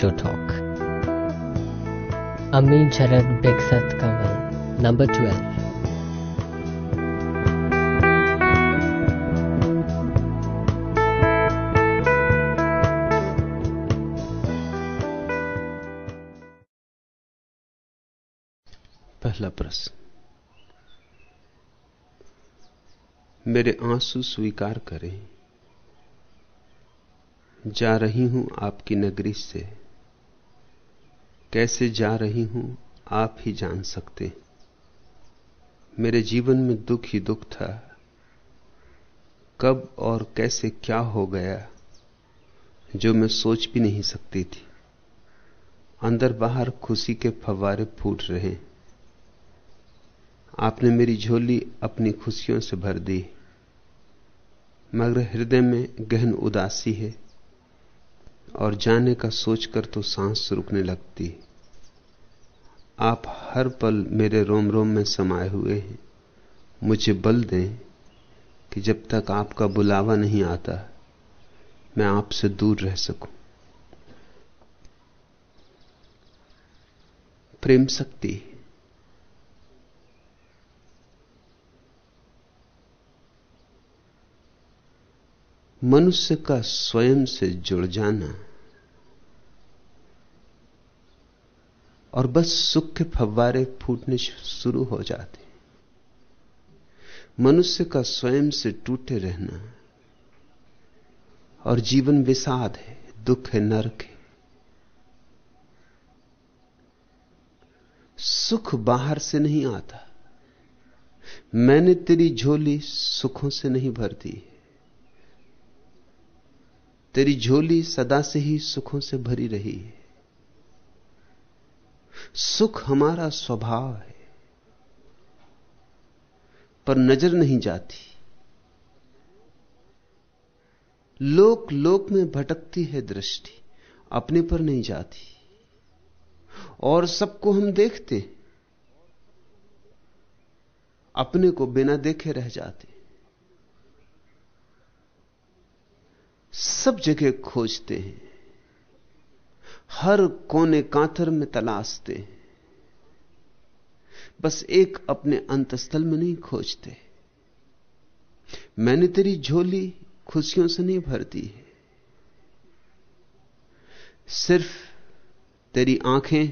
Show talk अमी झरक बेगसत कंवल नंबर ट्वेल्व पहला प्रश्न। मेरे आँसू स्वीकार करें। जा रही हूँ आपकी नगरी से। कैसे जा रही हूँ, आप ही जान सकते मेरे जीवन में दुख ही दुख था। कब और कैसे क्या हो गया, जो मैं सोच भी नहीं सकती थी। अंदर बाहर खुशी के फवारे फूट रहे। आपने मेरी झोली अपनी खुशियों से भर दी, मगर हृदय में गहन उदासी है। और जाने का सोचकर तो सांस रुकने लगती आप हर पल मेरे रोम रोम में समाये हुए हैं। मुझे बल दें कि जब तक आपका बुलावा नहीं आता, मैं आपसे दूर रह सकूँ। प्रेम शक्ति मनुष्य का स्वयं से जुड़ जाना और बस सुख के फव्वारे फूटने शुरू हो जाते। मनुष्य का स्वयं से टूटे रहना और जीवन विषाद है, दुख है, नरक है। सुख बाहर से नहीं आता। मैंने तेरी झोली सुखों से नहीं भरती तेरी झोली सदा से ही सुखों से भरी रही है। सुख हमारा स्वभाव है, पर नज़र नहीं जाती। लोक लोक में भटकती है दृष्टि, अपने पर नहीं जाती। और सबको हम देखते अपने को बिना देखे रह जाते। सब जगह खोजते हैं। हर कोने कांथर में तलाशते हैं। बस एक अपने अंतस्थल में नहीं खोजते। मैंने तेरी झोली खुशियों से नहीं भरती है। सिर्फ़ तेरी आँखें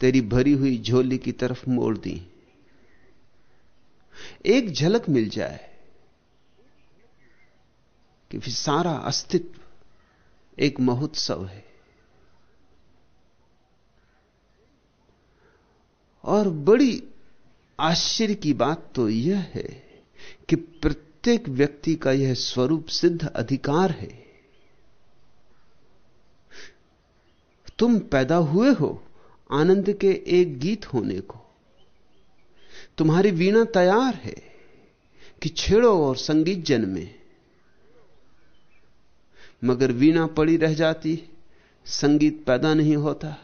तेरी भरी हुई झोली की तरफ़ मोड़ दी। एक झलक मिल जाए। कि फिर सारा अस्तित्व एक महोत्सव है। और बड़ी आश्चर्य की बात तो यह है कि प्रत्येक व्यक्ति का यह स्वरूप सिद्ध अधिकार है। तुम पैदा हुए हो आनंद के एक गीत होने को। तुम्हारी वीणा तैयार है कि छेड़ो और संगीत जन्मे मगर वीणा पड़ी रह जाती, संगीत पैदा नहीं होता।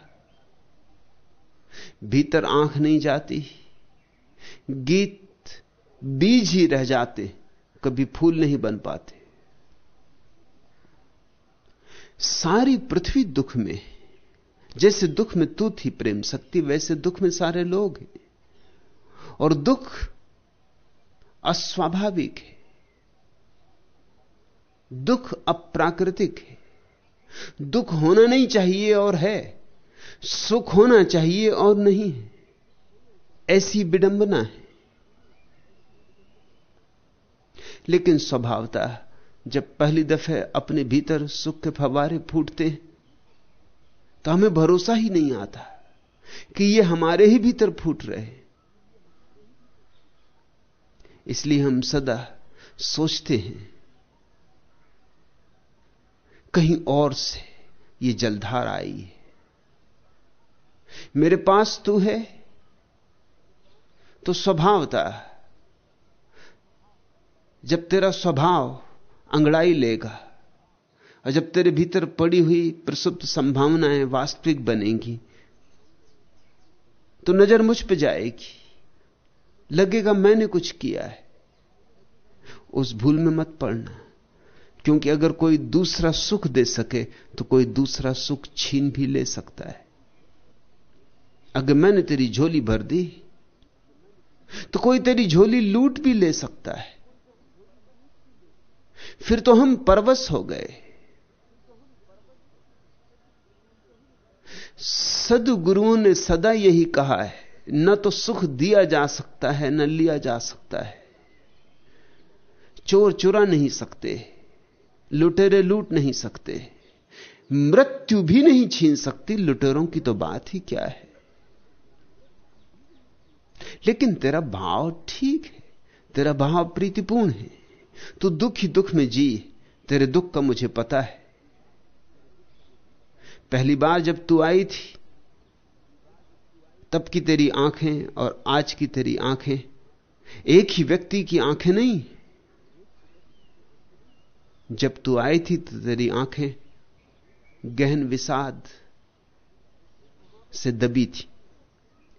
भीतर आँख नहीं जाती, गीत बीज ही रह जाते, कभी फूल नहीं बन पाते। सारी पृथ्वी दुख में, जैसे दुख में तू थी प्रेम शक्ति, वैसे दुख में सारे लोग हैं। और दुख अस्वाभाविक है। दुख अप्राकृतिक है। दुख होना नहीं चाहिए और है, सुख होना चाहिए और नहीं है। ऐसी विडंबना है। लेकिन स्वभावतः, जब पहली दफे अपने भीतर सुख के फवारे फूटते तो हमें भरोसा ही नहीं आता कि ये हमारे ही भीतर फूट रहे इसलिए हम सदा सोचते हैं कहीं और से ये जलधार आई है। मेरे पास तू है तो स्वभावता जब तेरा स्वभाव अंगड़ाई लेगा, और जब तेरे भीतर पड़ी हुई प्रसुप्त संभावनाएँ वास्तविक बनेंगी तो नज़र मुझ पे जाएगी। लगेगा मैंने कुछ किया है। उस भूल में मत पड़ना। क्योंकि अगर कोई दूसरा सुख दे सके तो कोई दूसरा सुख छीन भी ले सकता है। अगर मैंने तेरी झोली भर दी तो कोई तेरी झोली लूट भी ले सकता है। फिर तो हम परवश हो गए। सदगुरुओं ने सदा यही कहा है, न तो सुख दिया जा सकता है, न लिया जा सकता है। चोर चुरा नहीं सकते। लुटेरे लूट नहीं सकते। मृत्यु भी नहीं छीन सकती। लुटेरों की तो बात ही क्या है? लेकिन तेरा भाव ठीक है। तेरा भाव प्रीतिपूर्ण है। तू दुख ही दुख में जी। तेरे दुख का मुझे पता है। पहली बार जब तू आई थी, तब की तेरी आँखें और आज की तेरी आँखें। एक ही व्यक्ति की आँखें नहीं जब तू आई थी तो तेरी आँखें गहन विषाद से दबी थी।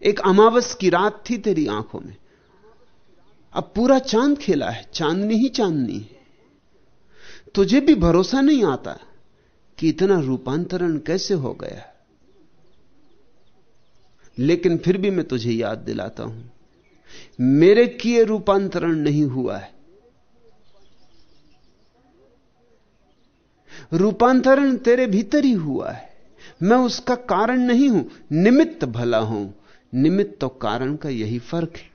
एक अमावस की रात थी तेरी आँखों में। अब पूरा चाँद खेला है, चांदनी ही चांदनी है। तुझे भी भरोसा नहीं आता कि इतना रूपांतरण कैसे हो गया। लेकिन फिर भी मैं तुझे याद दिलाता हूँ। मेरे किए रूपांतरण नहीं हुआ है। रूपांतरण तेरे भीतर ही हुआ है। मैं उसका कारण नहीं हूँ, निमित्त भला हूँ। निमित्त तो कारण का यही फ़र्क है।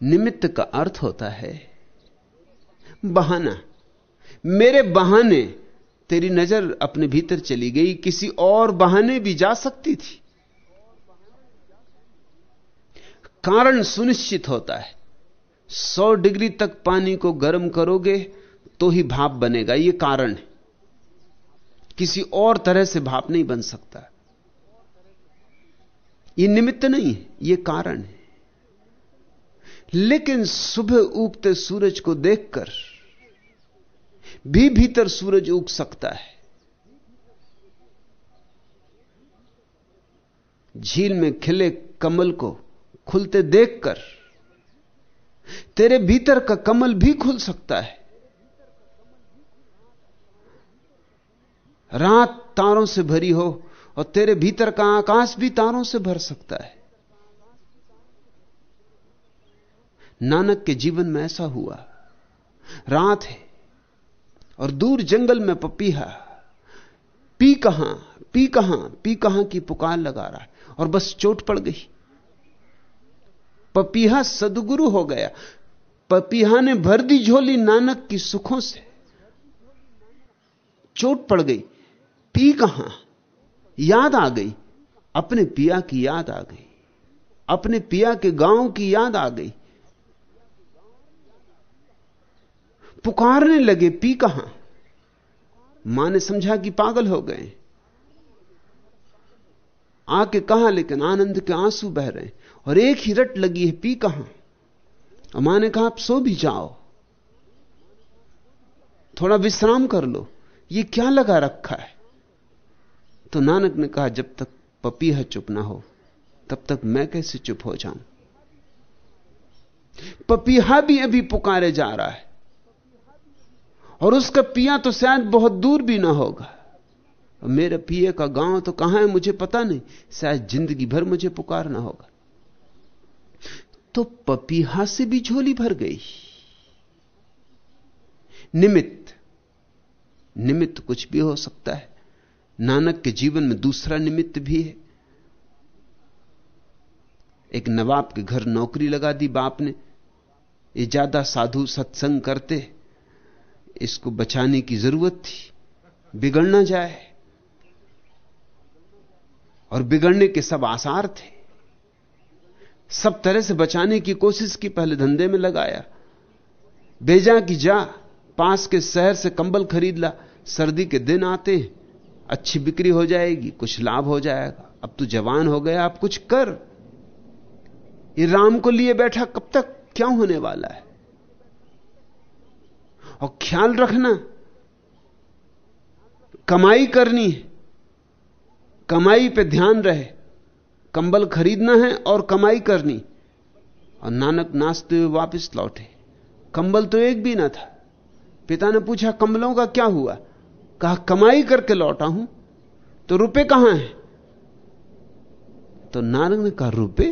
निमित्त का अर्थ होता है, बहाना। मेरे बहाने, तेरी नज़र अपने भीतर चली गई, किसी और बहाने भी जा सकती थी। कारण सुनिश्चित होता है। सौ डिग्री तक पानी को गर्म करोगे तो ही भाप बनेगा यह कारण है। किसी और तरह से भाप नहीं बन सकता। यह निमित्त नहीं है यह कारण है। लेकिन सुबह उगते सूरज को देखकर भी भीतर सूरज उग सकता है। झील में खिले कमल को खुलते देखकर तेरे भीतर का कमल भी खुल सकता है। रात तारों से भरी हो और तेरे भीतर का आकाश भी तारों से भर सकता है। नानक के जीवन में ऐसा हुआ। रात है और दूर जंगल में पपीहा, पी कहाँ पी कहाँ पी कहाँ की पुकार लगा रहा है और बस चोट पड़ गई। पपीहा सदगुरु हो गया। पपीहा ने भर दी झोली नानक की सुखों से। चोट पड़ गई। पी कहाँ? याद आ गई। अपने पिया की याद आ गई। अपने पिया के गाँव की याद आ गई। पुकारने लगे, पी कहाँ? माँ ने समझा कि पागल हो गए। आके कहा, लेकिन आनंद के आँसू बह रहे और एक ही रट लगी है, पी कहाँ? और माँ ने कहा, आप सो भी जाओ। थोड़ा विश्राम कर लो। ये क्या लगा रखा है? तो नानक ने कहा, जब तक पपीहा चुप ना हो, तब तक मैं कैसे चुप हो जाऊँ? पपीहा भी अभी पुकारे जा रहा है, और उसका पिया तो शायद बहुत दूर भी ना होगा। मेरे पिए का गाँव तो कहाँ है, मुझे पता नहीं, शायद ज़िंदगी भर मुझे पुकारना होगा। तो पपीहा से भी झोली भर गई। निमित्त निमित्त कुछ भी हो सकता है। नानक के जीवन में दूसरा निमित्त भी है। एक नवाब के घर नौकरी लगा दी बाप ने। ये ज़्यादा साधु सत्संग करते, इसको बचाने की ज़रूरत थी। बिगड़ ना जाए। और बिगड़ने के सब आसार थे। सब तरह से बचाने की कोशिश की, पहले धंधे में लगाया। बेजा की जा, पास के शहर से कंबल खरीद ला, सर्दी के दिन आते अच्छी बिक्री हो जाएगी, कुछ लाभ हो जाएगा। अब तू जवान हो गया अब कुछ कर। ये राम को लिए बैठा कब तक? क्या होने वाला है? और ख्याल रखना, कमाई करनी है। कमाई पे ध्यान रहे। कंबल खरीदना है और कमाई करनी। और नानक नाचते हुए वापस लौटे। कंबल तो एक भी ना था। पिता ने पूछा, कंबलों का क्या हुआ? कहा, कमाई करके लौटा हूँ तो रुपए कहाँ हैं? तो नारंग ने कहा, रुपए?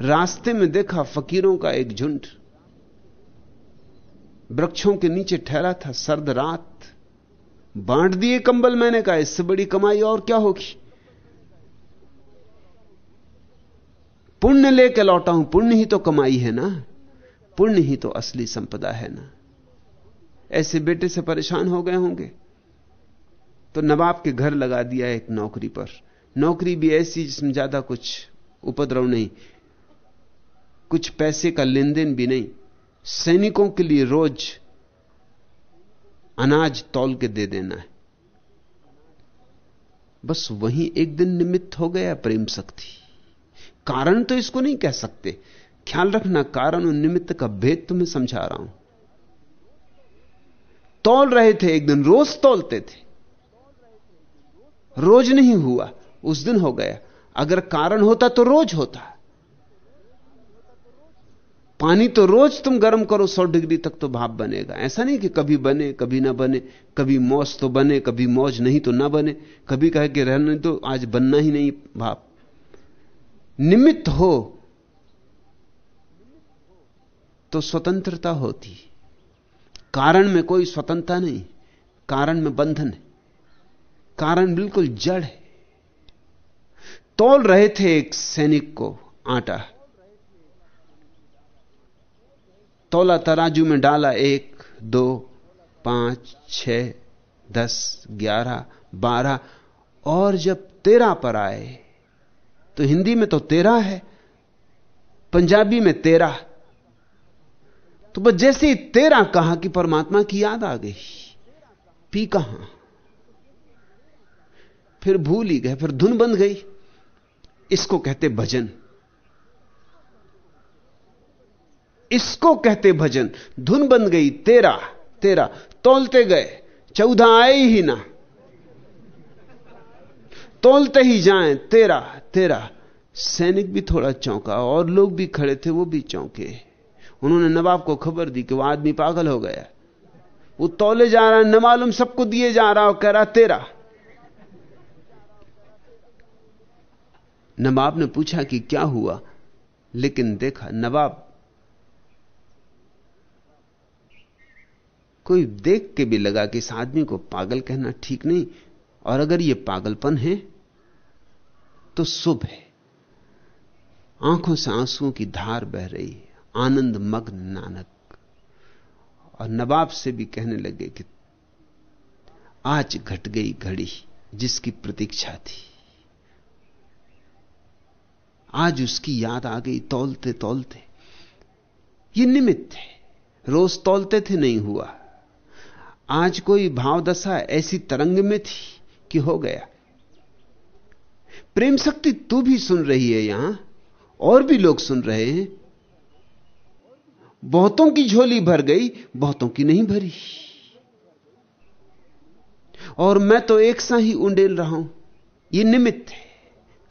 रास्ते में देखा फकीरों का एक झुंड, वृक्षों के नीचे ठहरा था सर्द रात। बांट दिए कंबल मैंने कहा, इससे बड़ी कमाई और क्या होगी? पुण्य लेके लौटा हूँ, पुण्य ही तो कमाई है ना? पुण्य ही तो असली संपदा है ना? ऐसे बेटे से परेशान हो गए होंगे। तो नवाब के घर लगा दिया एक नौकरी पर। नौकरी भी ऐसी जिसमें ज़्यादा कुछ उपद्रव नहीं, कुछ पैसे का लेन देन भी नहीं। सैनिकों के लिए रोज अनाज तौल के दे देना है। बस वहीं एक दिन निमित्त हो गया प्रेम शक्ति। कारण तो इसको नहीं कह सकते। ख्याल रखना, कारण और निमित्त का भेद तुम्हें समझा रहा हूँ। तौल रहे थे एक दिन, रोज तौलते थे। रोज नहीं हुआ, उस दिन हो गया। अगर कारण होता तो रोज होता। पानी तो रोज तुम गर्म करो, सौ डिग्री तक तो भाप बनेगा। ऐसा नहीं कि कभी बने, कभी ना बने, कभी मौज तो बने, कभी मौज नहीं तो ना बने। कभी कहे कि रहने तो आज बनना ही नहीं भाप। निमित्त हो तो स्वतंत्रता होती। कारण में कोई स्वतंत्रता नहीं, कारण में बंधन है। कारण बिल्कुल जड़ है। तोल रहे थे एक सैनिक को, आटा। तोला तराजू में डाला एक, दो, पाँच छ दस, ग्यारह, बारह, और जब तेरह पर आए तो हिंदी में तो तेरह है, पंजाबी में तेरह तो बस जैसे ही तेरह कहा कि परमात्मा की याद आ गई, पी कहाँ? फिर भूल ही गए, फिर धुन बंद गई। इसको कहते भजन। इसको कहते भजन। धुन बन गई, तेरा तेरा, तोलते गए, चौदह आए ही ना। तोलते ही जाएँ, तेरा तेरा। सैनिक भी थोड़ा चौंका, और लोग भी खड़े थे, वो भी चौंके। उन्होंने नवाब को खबर दी कि वो आदमी पागल हो गया। वो तोले जा रहा है, न मालूम सबको दिए जा रहा और कह रहा, तेरा। नवाब ने पूछा कि क्या हुआ? लेकिन देखा, नवाब कोई देख के भी लगा कि इस आदमी को पागल कहना ठीक नहीं, और अगर यह पागलपन है तो शुभ है आँखों से आंसुओं की धार बह रही है, आनंद मग्न नानक। और नवाब से भी कहने लगे कि आज घट गई घड़ी जिसकी प्रतीक्षा थी। आज उसकी याद आ गई, तौलते तौलते। ये निमित्त है। रोज तौलते थे, नहीं हुआ। आज कोई भावदशा ऐसी तरंग में थी कि हो गया। प्रेम शक्ति तू भी सुन रही है यहाँ, और भी लोग सुन रहे हैं। बहुतों की झोली भर गई, बहुतों की नहीं भरी। और मैं तो एक सा ही उंडेल रहा हूँ। यह निमित्त है,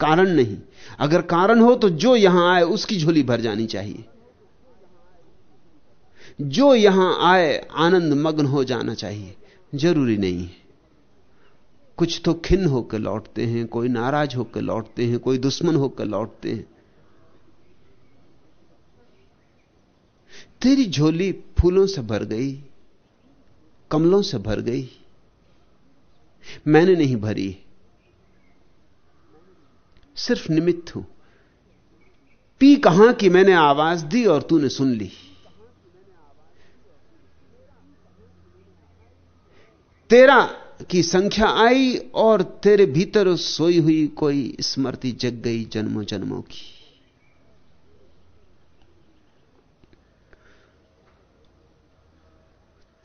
कारण नहीं। अगर कारण हो तो जो यहाँ आए उसकी झोली भर जानी चाहिए। जो यहाँ आए आनंद मग्न हो जाना चाहिए। ज़रूरी नहीं है। कुछ तो खिन्न होकर लौटते हैं, कोई नाराज़ होकर लौटते हैं, कोई दुश्मन होकर लौटते हैं। तेरी झोली फूलों से भर गई, कमलों से भर गई। मैंने नहीं भरी। सिर्फ़ निमित्त हूँ। पी कहाँ कि मैंने आवाज़ दी और तूने सुन ली। तेरा की संख्या आई और तेरे भीतर सोई हुई कोई स्मृति जग गई जन्मों जन्मों की।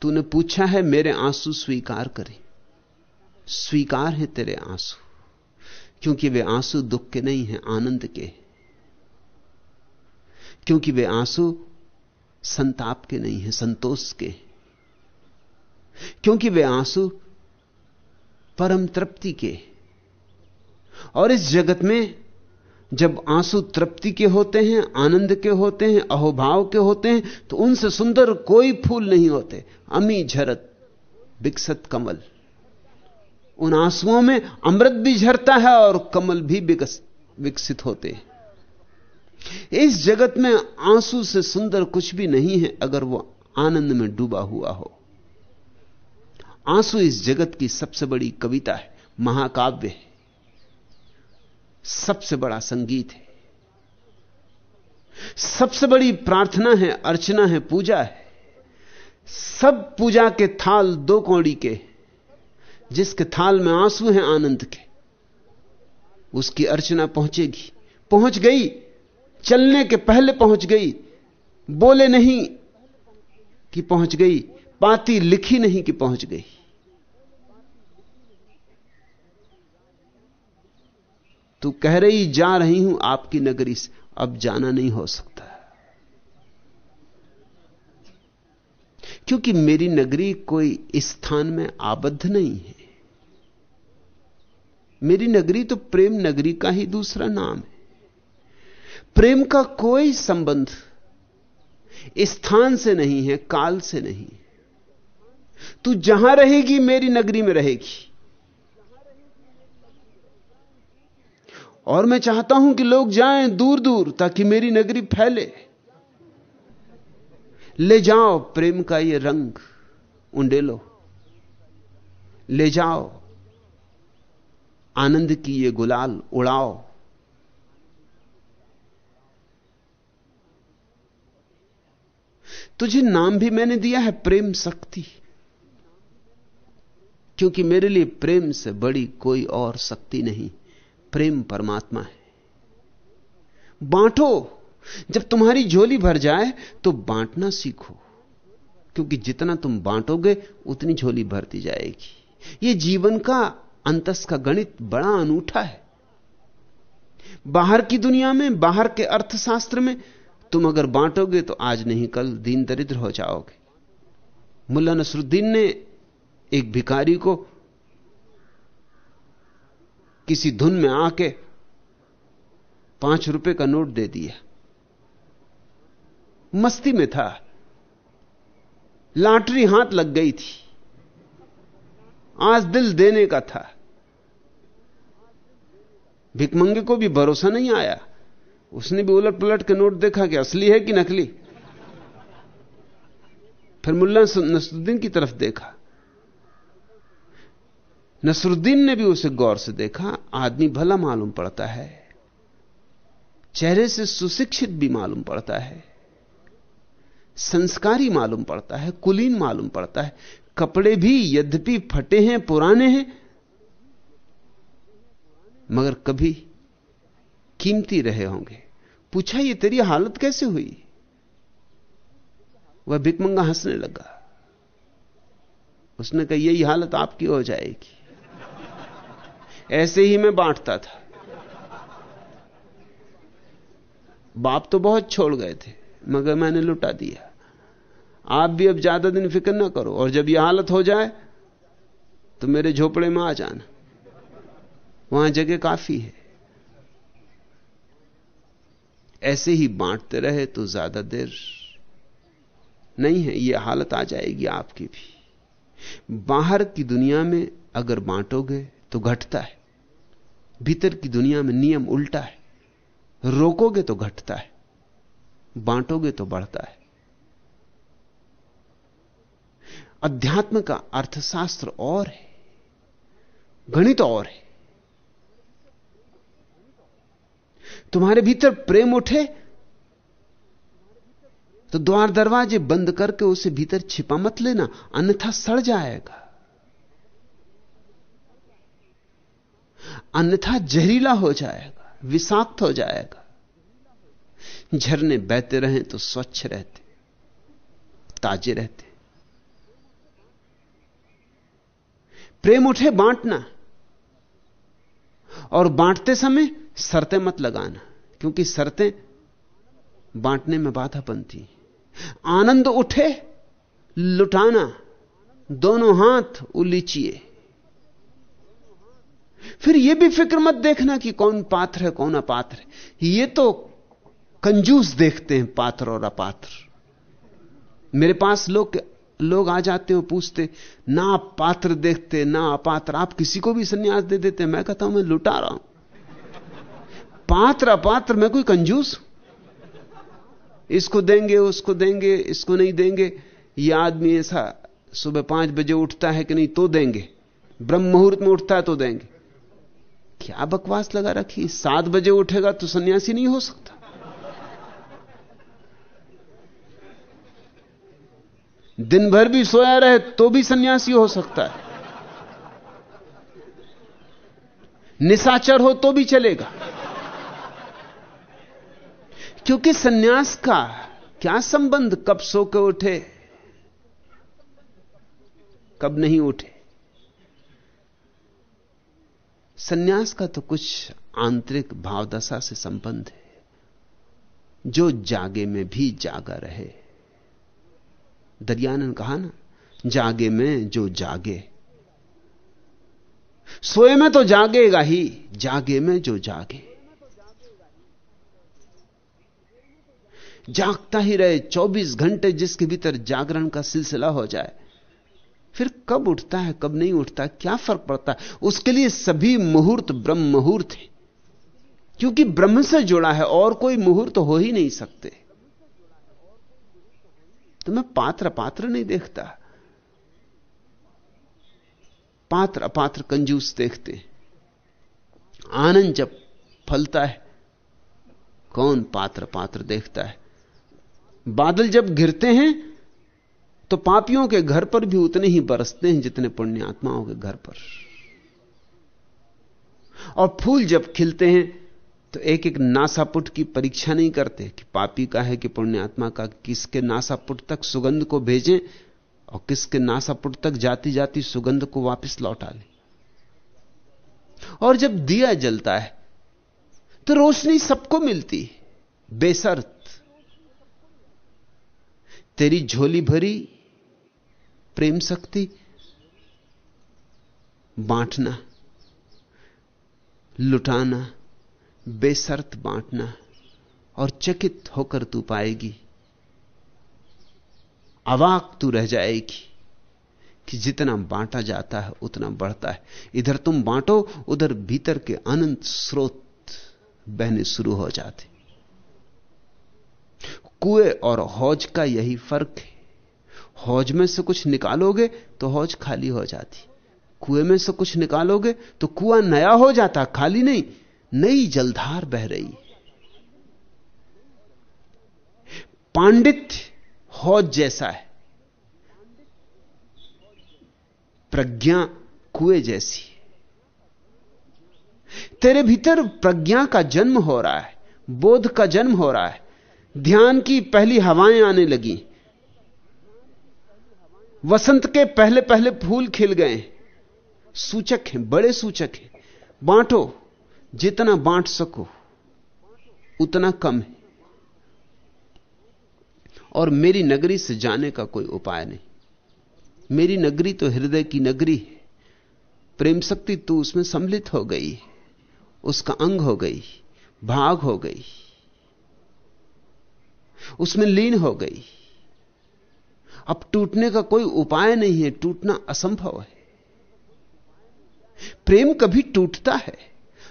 तूने पूछा है मेरे आँसू स्वीकार करें। स्वीकार है तेरे आँसू। क्योंकि वे आँसू दुख के नहीं हैं, आनंद के क्योंकि वे आँसू संताप के नहीं हैं, संतोष के क्योंकि वे आँसू परम तृप्ति के और इस जगत में जब आँसू तृप्ति के होते हैं, आनंद के होते हैं, अहोभाव के होते हैं तो उनसे सुंदर कोई फूल नहीं होते। अमी झरत विकसत कमल। उन आंसुओं में अमृत भी झरता है और कमल भी विकसित होते हैं। इस जगत में आँसू से सुंदर कुछ भी नहीं है अगर वो आनंद में डूबा हुआ हो। आँसू इस जगत की सबसे बड़ी कविता है, महाकाव्य है। सबसे बड़ा संगीत है। सबसे बड़ी प्रार्थना है, अर्चना है, पूजा है। सब पूजा के थाल दो कौड़ी के जिसके थाल में आँसू हैं आनंद के, उसकी अर्चना पहुंचेगी। पहुँच गई, चलने के पहले पहुँच गई। बोले नहीं कि पहुँच गई, पाती लिखी नहीं कि पहुँच गई। तू कह रही, जा रही हूँ आपकी नगरी से, अब जाना नहीं हो सकता। क्योंकि मेरी नगरी कोई स्थान में आबद्ध नहीं है। मेरी नगरी तो प्रेम नगरी का ही दूसरा नाम है। प्रेम का कोई संबंध स्थान से नहीं है, काल से नहीं तू जहाँ रहेगी, मेरी नगरी में रहेगी। और मैं चाहता हूँ कि लोग जाएँ दूर दूर ताकि मेरी नगरी फैले। ले जाओ प्रेम का ये रंग, उंडेलो। ले जाओ। आनंद की ये गुलाल उड़ाओ। तुझे नाम भी मैंने दिया है प्रेम शक्ति, क्योंकि मेरे लिए प्रेम से बड़ी कोई और शक्ति नहीं, प्रेम परमात्मा है। बांटो, जब तुम्हारी झोली भर जाए तो बांटना सीखो, क्योंकि जितना तुम बांटोगे उतनी झोली भरती जाएगी। यह जीवन का अंतस का गणित बड़ा अनूठा है। बाहर की दुनिया में, बाहर के अर्थशास्त्र में, तुम अगर बांटोगे तो आज नहीं कल दीन दरिद्र हो जाओगे। मुल्ला नसरुद्दीन ने एक भिकारी को किसी धुन में आके पाँच रुपए का नोट दे दिया। मस्ती में था। लाटरी हाथ लग गई थी। आज दिल देने का था। भिकमंगे को भी भरोसा नहीं आया। उसने भी उलट पलट के नोट देखा कि असली है कि नकली। फिर मुल्ला नसरुद्दीन की तरफ़ देखा। नसरुद्दीन ने भी उसे गौर से देखा। आदमी भला मालूम पड़ता है। चेहरे से सुशिक्षित भी मालूम पड़ता है। संस्कारी मालूम पड़ता है। कुलीन मालूम पड़ता है। कपड़े भी यद्यपि फटे हैं, पुराने हैं मगर कभी कीमती रहे होंगे। पूछा, ये तेरी हालत कैसे हुई? वह भिकमंगा हंसने लगा। उसने कहा, यही हालत आपकी हो जाएगी। ऐसे ही मैं बांटता था। बाप तो बहुत छोड़ गए थे, मगर मैंने लुटा दिया। आप भी अब ज़्यादा दिन फ़िक्र ना करो, और जब यह हालत हो जाए तो मेरे झोपड़े में आ जाना। वहाँ जगह काफ़ी है। ऐसे ही बांटते रहे तो ज़्यादा देर नहीं है यह हालत आ जाएगी आपकी भी। बाहर की दुनिया में अगर बांटोगे तो घटता है, भीतर की दुनिया में नियम उल्टा है। रोकोगे तो घटता है, बांटोगे तो बढ़ता है। अध्यात्म का अर्थशास्त्र और है, गणित और है। तुम्हारे भीतर प्रेम उठे? तो द्वार दरवाजे बंद करके उसे भीतर छिपा मत लेना, अन्यथा सड़ जाएगा। अन्यथा जहरीला हो जाएगा, विषाक्त हो जाएगा। झरने बहते रहें तो स्वच्छ रहते, ताजे रहते। प्रेम उठे बांटना। और बांटते समय शर्तें मत लगाना, क्योंकि शर्तें बांटने में बाधा बनती आनंद उठे, लुटाना, दोनों हाथ उलीचिए। फिर यह भी फ़िक्र मत देखना कि कौन पात्र है, कौन अपात्र है। ये तो कंजूस देखते हैं, पात्र और अपात्र। मेरे पास लोग लोग आ जाते हो, पूछते, ना पात्र देखते, ना अपात्र। आप किसी को भी सन्यास दे देते मैं कहता हूँ, मैं लुटा रहा हूँ। पात्र अपात्र मैं कोई कंजूस? इसको देंगे, उसको देंगे, इसको नहीं देंगे। ये आदमी ऐसा सुबह पाँच बजे उठता है कि नहीं तो देंगे। ब्रह्म मुहूर्त में उठता है तो देंगे। क्या बकवास लगा रखी? सात बजे उठेगा तो सन्यासी नहीं हो सकता। दिन भर भी सोया रहे तो भी सन्यासी हो सकता है। निशाचर हो तो भी चलेगा। क्योंकि सन्यास का क्या संबंध? कब सो के उठे? कब नहीं उठे? सन्यास का तो कुछ आंतरिक भावदशा से संबंध है। जो जागे में भी जागा रहे। दरियानंद कहा ना, जागे में जो जागे, सोए में तो जागेगा ही, जागे में जो जागे। जागता ही रहे 24 घंटे जिसके भीतर जागरण का सिलसिला हो जाए। फिर कब उठता है, कब नहीं उठता, क्या फ़र्क पड़ता है? उसके लिए सभी मुहूर्त ब्रह्म मुहूर्त है। क्योंकि ब्रह्म से जुड़ा है, और कोई मुहूर्त हो ही नहीं सकते। तो मैं पात्र पात्र नहीं देखता। पात्र अपात्र कंजूस देखते। आनंद जब फलता है, कौन पात्र पात्र देखता है? बादल जब घिरते हैं तो पापियों के घर पर भी उतने ही बरसते हैं जितने पुण्यात्माओं के घर पर। और फूल जब खिलते हैं तो एक एक नासापुट की परीक्षा नहीं करते कि पापी का है कि पुण्यात्मा का, किसके नासापुट तक सुगंध को भेजें और किसके नासापुट तक जाती जाती सुगंध को वापस लौटा ले। और जब दिया जलता है तो रोशनी सबको मिलती बेसर्त तेरी झोली भरी प्रेम शक्ति, बांटना, लुटाना, बेसर्त बांटना और चकित होकर तू पाएगी। अवाक तू रह जाएगी कि जितना बांटा जाता है, उतना बढ़ता है। इधर तुम बांटो, उधर भीतर के अनंत स्रोत बहने शुरू हो जाते। कुएँ और हौज का यही फ़र्क है। हौज में से कुछ निकालोगे तो हौज खाली हो जाती। कुएँ में से कुछ निकालोगे तो कुआँ नया हो जाता, खाली नहीं, नई जलधार बह रही पांडित्य हौज जैसा है। प्रज्ञा कुएँ जैसी तेरे भीतर प्रज्ञा का जन्म हो रहा है, बोध का जन्म हो रहा है। ध्यान की पहली हवाएँ आने लगी। वसंत के पहले पहले फूल खिल गए। सूचक हैं, बड़े सूचक हैं। बांटो, जितना बांट सको, उतना कम है। और मेरी नगरी से जाने का कोई उपाय नहीं। मेरी नगरी तो हृदय की नगरी है। प्रेम शक्ति तू उसमें सम्मिलित हो गई उसका अंग हो गई, भाग हो गई। उसमें लीन हो गई। अब टूटने का कोई उपाय नहीं है, टूटना असंभव है। प्रेम कभी टूटता है।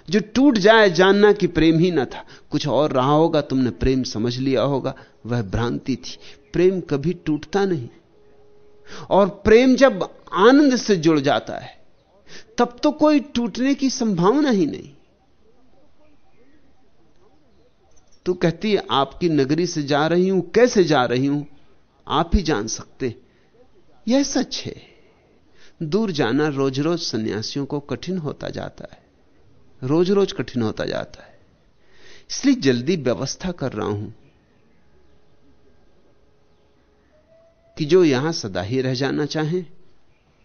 जो टूट जाए, जानना कि प्रेम ही ना था। कुछ और रहा होगा, तुमने प्रेम समझ लिया होगा, वह भ्रांति थी। प्रेम कभी टूटता नहीं। और प्रेम जब आनंद से जुड़ जाता है, तब तो कोई टूटने की संभावना ही नहीं। तू कहती है, आपकी नगरी से जा रही हूँ, कैसे जा रही हूँ? आप ही जान सकते। यह सच है। दूर जाना रोज रोज सन्यासियों को कठिन होता जाता है। रोज रोज कठिन होता जाता है। इसलिए जल्दी व्यवस्था कर रहा हूँ कि जो यहाँ सदा ही रह जाना चाहें,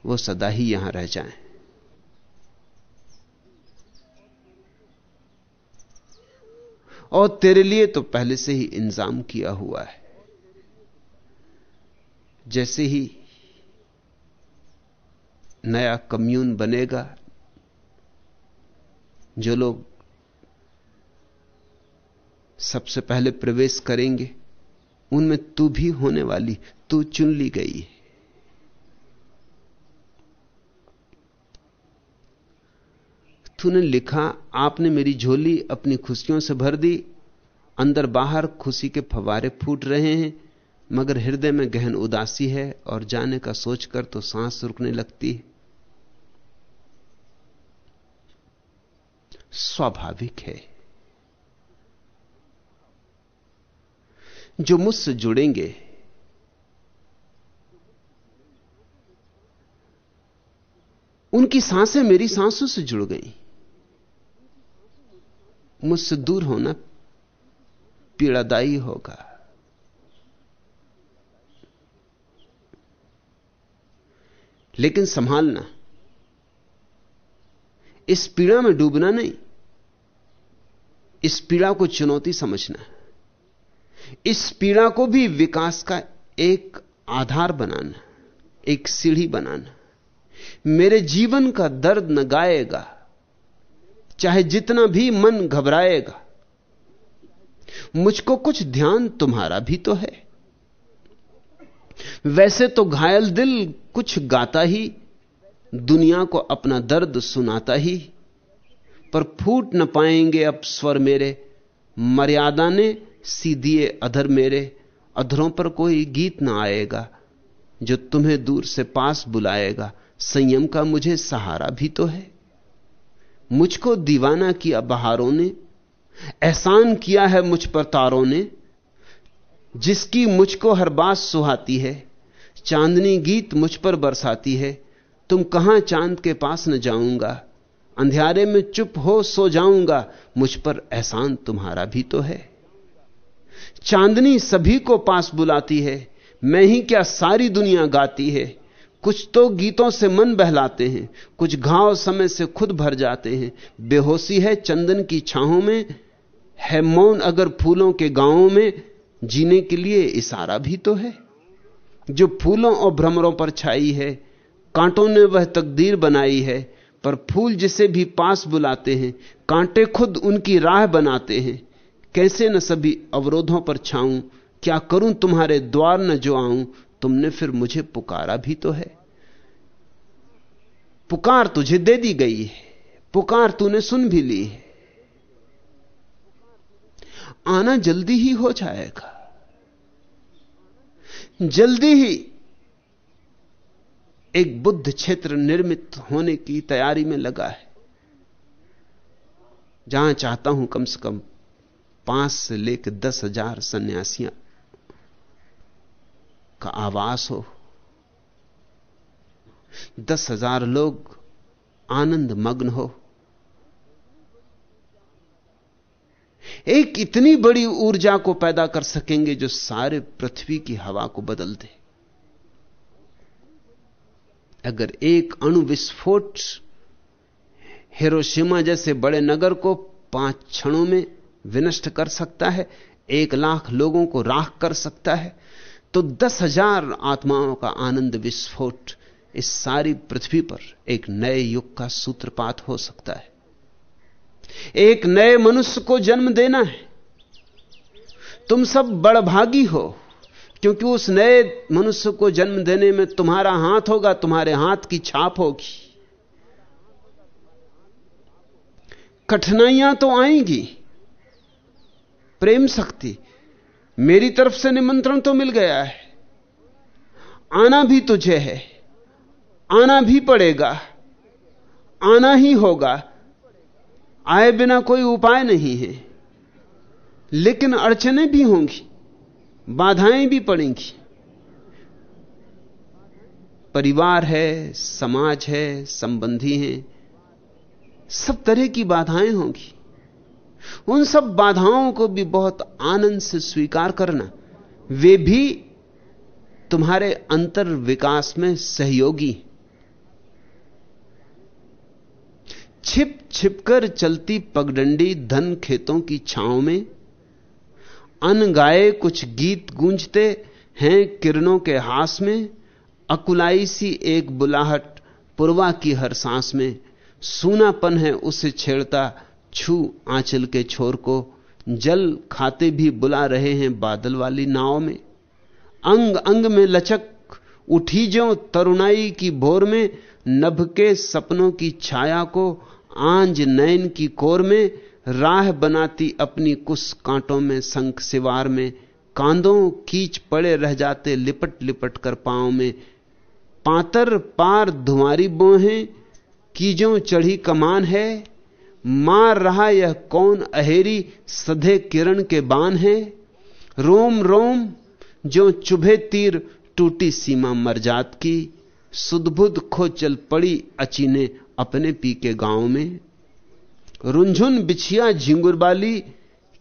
वो सदा ही यहाँ रह जाएँ। और तेरे लिए तो पहले से ही इंतज़ाम किया हुआ है। जैसे ही नया कम्यून बनेगा, जो लोग सबसे पहले प्रवेश करेंगे, उनमें तू भी होने वाली, तू चुन ली गई तूने लिखा, आपने मेरी झोली अपनी खुशियों से भर दी, अंदर बाहर खुशी के फवारे फूट रहे हैं, मगर हृदय में गहन उदासी है और जाने का सोचकर तो सांस रुकने लगती है। स्वाभाविक है। जो मुझसे जुड़ेंगे, उनकी साँसें मेरी सांसों से जुड़ गई। मुझसे दूर होना पीड़ादायी होगा। लेकिन संभालना, इस पीड़ा में डूबना नहीं, इस पीड़ा को चुनौती समझना, इस पीड़ा को भी विकास का एक आधार बनाना, एक सीढ़ी बनाना, मेरे जीवन का दर्द न गाएगा। चाहे जितना भी मन घबराएगा, मुझको कुछ ध्यान तुम्हारा भी तो है। वैसे तो घायल दिल कुछ गाता ही, दुनिया को अपना दर्द सुनाता ही, पर फूट न पाएँगे अब स्वर मेरे। मर्यादा ने सीधिए अधर मेरे, अधरों पर कोई गीत ना आएगा, जो तुम्हें दूर से पास बुलाएगा। संयम का मुझे सहारा भी तो है। मुझको दीवाना किया बहारों ने, एहसान किया है मुझ पर तारों ने, जिसकी मुझको हर बात सुहाती है, चांदनी गीत मुझ पर बरसाती है, तुम कहाँ चाँद के पास न जाऊँगा अंधेरे में चुप हो सो जाऊँगा, मुझ पर एहसान तुम्हारा भी तो है। चांदनी सभी को पास बुलाती है, मैं ही क्या सारी दुनिया गाती है कुछ तो गीतों से मन बहलाते हैं, कुछ घाव समय से खुद भर जाते हैं। बेहोशी है चंदन की छाहों में, है मौन अगर फूलों के गाँवों में, जीने के लिए इशारा भी तो है। जो फूलों और भ्रमरों पर छाई है, कांटों ने वह तकदीर बनाई है, पर फूल जिसे भी पास बुलाते हैं, कांटे खुद उनकी राह बनाते हैं। कैसे न सभी अवरोधों पर छाऊं, क्या करूँ तुम्हारे द्वार न जो आऊँ तुमने फिर मुझे पुकारा भी तो है। पुकार तुझे दे दी गई है। पुकार तूने सुन भी ली है। आना जल्दी ही हो जाएगा। जल्दी ही एक बुद्ध क्षेत्र निर्मित होने की तैयारी में लगा है। जहाँ चाहता हूँ कम से कम पाँच से लेकर दस हज़ार सन्यासियाँ का आवास हो। दस हज़ार लोग आनंद मग्न हो। एक इतनी बड़ी ऊर्जा को पैदा कर सकेंगे जो सारे पृथ्वी की हवा को बदल दे। अगर एक अणु विस्फोट हिरोशिमा जैसे बड़े नगर को पाँच क्षणों में विनष्ट कर सकता है, एक लाख लोगों को राख कर सकता है तो दस हज़ार आत्माओं का आनंद विस्फोट इस सारी पृथ्वी पर एक नए युग का सूत्रपात हो सकता है। एक नए मनुष्य को जन्म देना है। तुम सब बड़भागी हो, क्योंकि उस नए मनुष्य को जन्म देने में तुम्हारा हाथ होगा, तुम्हारे हाथ की छाप होगी। कठिनाइयाँ तो आएँगी। प्रेम शक्ति मेरी तरफ़ से निमंत्रण तो मिल गया है। आना भी तुझे है। आना भी पड़ेगा। आना ही होगा। आए बिना कोई उपाय नहीं है। लेकिन अड़चने भी होंगी। बाधाएँ भी पड़ेंगी। परिवार है, समाज है, संबंधी हैं। सब तरह की बाधाएँ होंगी। उन सब बाधाओं को भी बहुत आनंद से स्वीकार करना, वे भी तुम्हारे अंतर विकास में सहयोगी। छिप छिपकर चलती पगडंडी धन खेतों की छांव में, अनगाए कुछ गीत गूंजते हैं किरणों के हास में, अकुलाई सी एक बुलाहट पुरवा की हर सांस में, सूनापन है उसे छेड़ता छू आंचल के छोर को, जल खाते भी बुला रहे हैं बादल वाली नाव में। अंग अंग में लचक, उठी जो तरुणाई की भोर में नभ के सपनों की छाया को, आंज नयन की कोर में, राह बनाती अपनी कुछ कांटों में संख सिवार में, कांदों कीच पड़े रह जाते लिपट लिपट कर पाँव में। पातर पार धुआरी बोहे, कीजों चढ़ी कमान है मार रहा यह कौन अहेरी सधे किरण के बान है? रोम रोम, जो चुभे तीर टूटी सीमा मरजात की सुदबुद खो चल पड़ी अचीने अपने पी के गाँव में। रुंझुन बिछिया झिंगुरबाली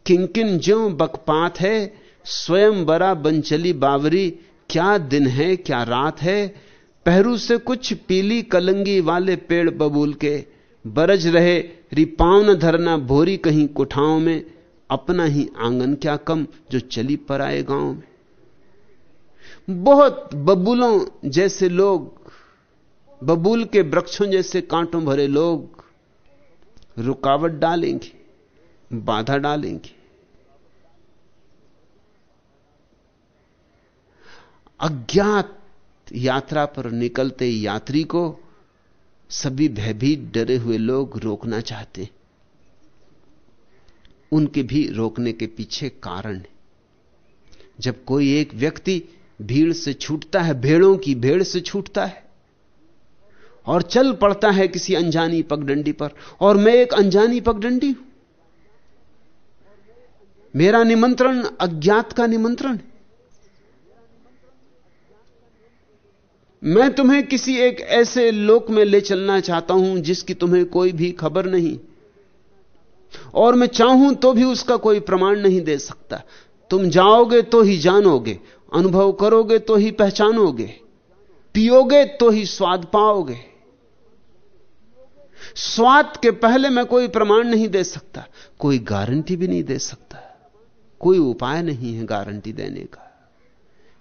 किंकिन ज्यो बकपात है, स्वयं बरा बनचली बावरी, क्या दिन है, क्या रात है? पहरू से कुछ पीली कलंगी वाले पेड़ बबूल के बरज रहे रिपावन धरना, भोरी कहीं कुठाओं में, अपना ही आँगन क्या कम जो चली पर आए गाँव में। बहुत बबूलों जैसे लोग, बबूल के वृक्षों जैसे कांटों भरे लोग, रुकावट डालेंगे, बाधा डालेंगे। अज्ञात यात्रा पर निकलते यात्री को सभी भयभीत डरे हुए लोग रोकना चाहते हैं। उनके भी रोकने के पीछे कारण है। जब कोई एक व्यक्ति भीड़ से छूटता है, भेड़ों की भेड़ से छूटता है, और चल पड़ता है किसी अनजानी पगडंडी पर, और मैं एक अनजानी पगडंडी हूँ, मेरा निमंत्रण अज्ञात का निमंत्रण है। मैं तुम्हें किसी एक ऐसे लोक में ले चलना चाहता हूँ जिसकी तुम्हें कोई भी खबर नहीं। और मैं चाहूँ तो भी उसका कोई प्रमाण नहीं दे सकता। तुम जाओगे तो ही जानोगे, अनुभव करोगे तो ही पहचानोगे, पियोगे तो ही स्वाद पाओगे। स्वाद के पहले मैं कोई प्रमाण नहीं दे सकता, कोई गारंटी भी नहीं दे सकता, कोई उपाय नहीं है गारंटी देने का।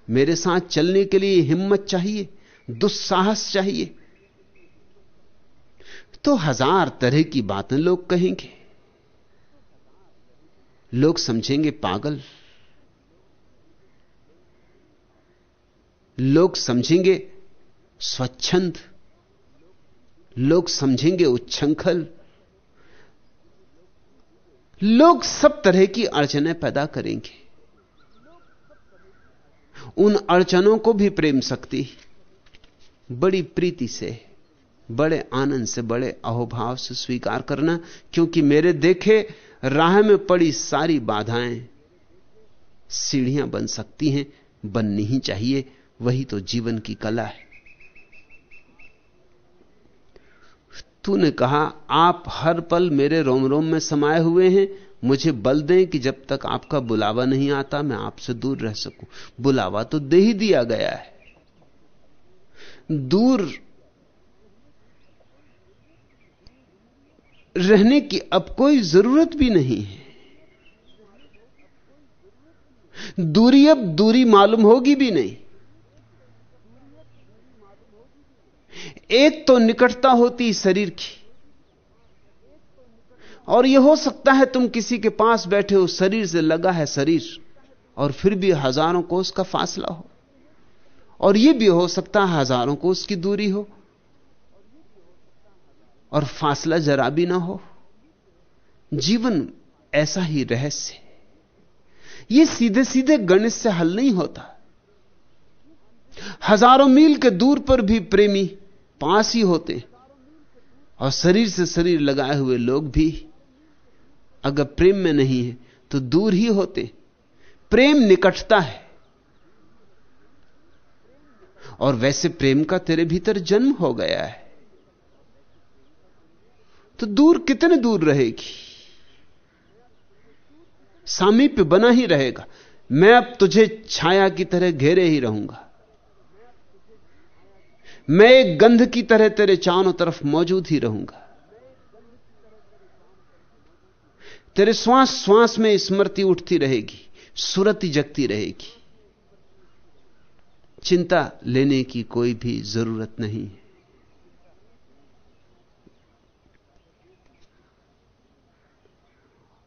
मेरे साथ चलने के लिए हिम्मत चाहिए। दुस्साहस चाहिए। तो हज़ार तरह की बातें लोग कहेंगे। लोग समझेंगे पागल। लोग समझेंगे स्वच्छंद। लोग समझेंगे उच्छृंखल। लोग सब तरह की अड़चने पैदा करेंगे। उन अड़चनों को भी प्रेम शक्ति बड़ी प्रीति से, बड़े आनंद से, बड़े अहोभाव से स्वीकार करना, क्योंकि मेरे देखे राह में पड़ी सारी बाधाएँ सीढ़ियाँ बन सकती हैं, बननी ही चाहिए। वही तो जीवन की कला है। तूने कहा, आप हर पल मेरे रोम रोम में समाये हुए हैं। मुझे बल दें कि जब तक आपका बुलावा नहीं आता, मैं आपसे दूर रह सकूँ। बुलावा तो दे ही दिया गया है। दूर रहने की अब कोई ज़रूरत भी नहीं है। दूरी अब दूरी मालूम होगी भी नहीं। एक तो निकटता होती शरीर की, और यह हो सकता है तुम किसी के पास बैठे हो, शरीर से लगा है शरीर, और फिर भी हज़ारों को उसका फासला हो। और यह भी हो सकता है हज़ारों को उसकी दूरी हो। और फासला जरा भी ना हो। जीवन ऐसा ही रहस्य यह सीधे सीधे गणित से हल नहीं होता। हज़ारों मील के दूर पर भी प्रेमी पास ही होते और शरीर से शरीर लगाए हुए लोग भी अगर प्रेम में नहीं है तो दूर ही होते प्रेम निकटता है। और वैसे प्रेम का तेरे भीतर जन्म हो गया है। तो दूर कितने दूर रहेगी? सामीप्य बना ही रहेगा। मैं अब तुझे छाया की तरह घेरे ही रहूँगा। मैं एक गंध की तरह तेरे चारों तरफ़ मौजूद ही रहूँगा। तेरे श्वास श्वास में स्मृति उठती रहेगी, सुरति जगती रहेगी। चिंता लेने की कोई भी ज़रूरत नहीं है।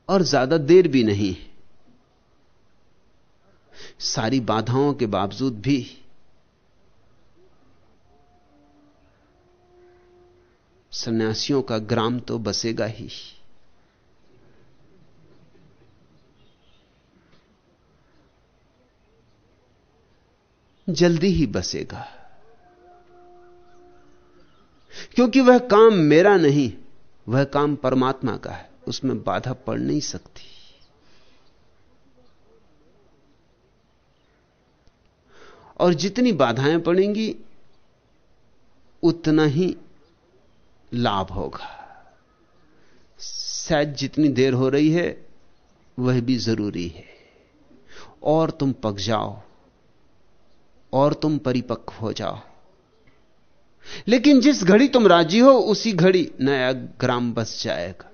और ज़्यादा देर भी नहीं है। सारी बाधाओं के बावजूद भी सन्यासियों का ग्राम तो बसेगा ही। जल्दी ही बसेगा। क्योंकि वह काम मेरा नहीं, वह काम परमात्मा का है, उसमें बाधा पड़ नहीं सकती। और जितनी बाधाएँ पड़ेंगी, उतना ही लाभ होगा। शायद जितनी देर हो रही है, वह भी ज़रूरी है। और तुम पक जाओ। और तुम परिपक्व हो जाओ। लेकिन जिस घड़ी तुम राज़ी हो, उसी घड़ी नया ग्राम बस जाएगा।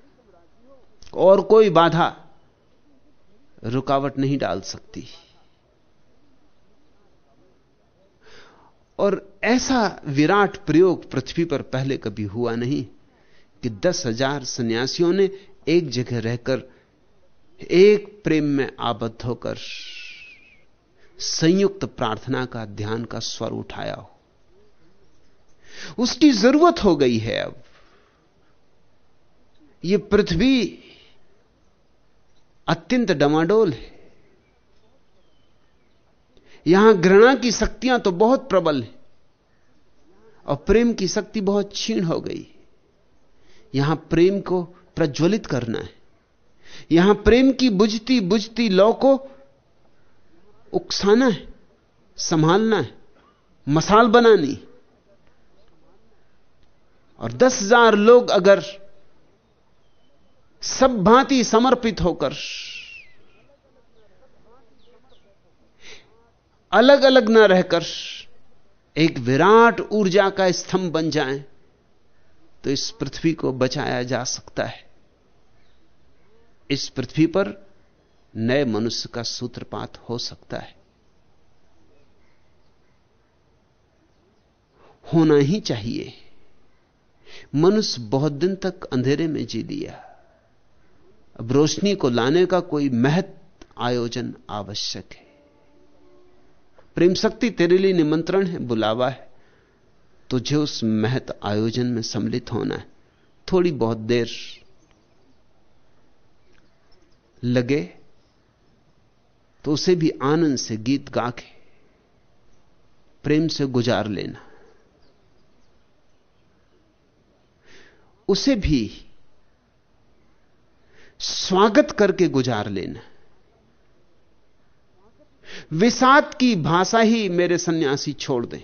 और कोई बाधा रुकावट नहीं डाल सकती। और ऐसा विराट प्रयोग पृथ्वी पर पहले कभी हुआ नहीं कि दस हज़ार सन्यासियों ने एक जगह रहकर एक प्रेम में आबद्ध होकर संयुक्त प्रार्थना का ध्यान का स्वर उठाया हो। उसकी ज़रूरत हो गई है अब। यह पृथ्वी अत्यंत डमाडोल है। यहाँ घृणा की शक्तियाँ तो बहुत प्रबल हैं और प्रेम की शक्ति बहुत क्षीण हो गई। यहाँ प्रेम को प्रज्वलित करना है। यहाँ प्रेम की बुझती बुझती लौ को उकसाना है, संभालना है, मसाल बनानी और दस हज़ार लोग अगर सब भांति समर्पित होकर अलग अलग ना रहकर एक विराट ऊर्जा का स्तंभ बन जाएँ तो इस पृथ्वी को बचाया जा सकता है। इस पृथ्वी पर नए मनुष्य का सूत्रपात हो सकता है। होना ही चाहिए। मनुष्य बहुत दिन तक अंधेरे में जी लिया। अब रोशनी को लाने का कोई महत आयोजन आवश्यक है। प्रेम शक्ति तेरे लिए निमंत्रण है, बुलावा है। तुझे उस महत आयोजन में सम्मिलित होना है। थोड़ी बहुत देर लगे तो उसे भी आनंद से गीत गा के, प्रेम से गुजार लेना। उसे भी स्वागत करके गुजार लेना। विषाद की भाषा ही मेरे सन्यासी छोड़ दें।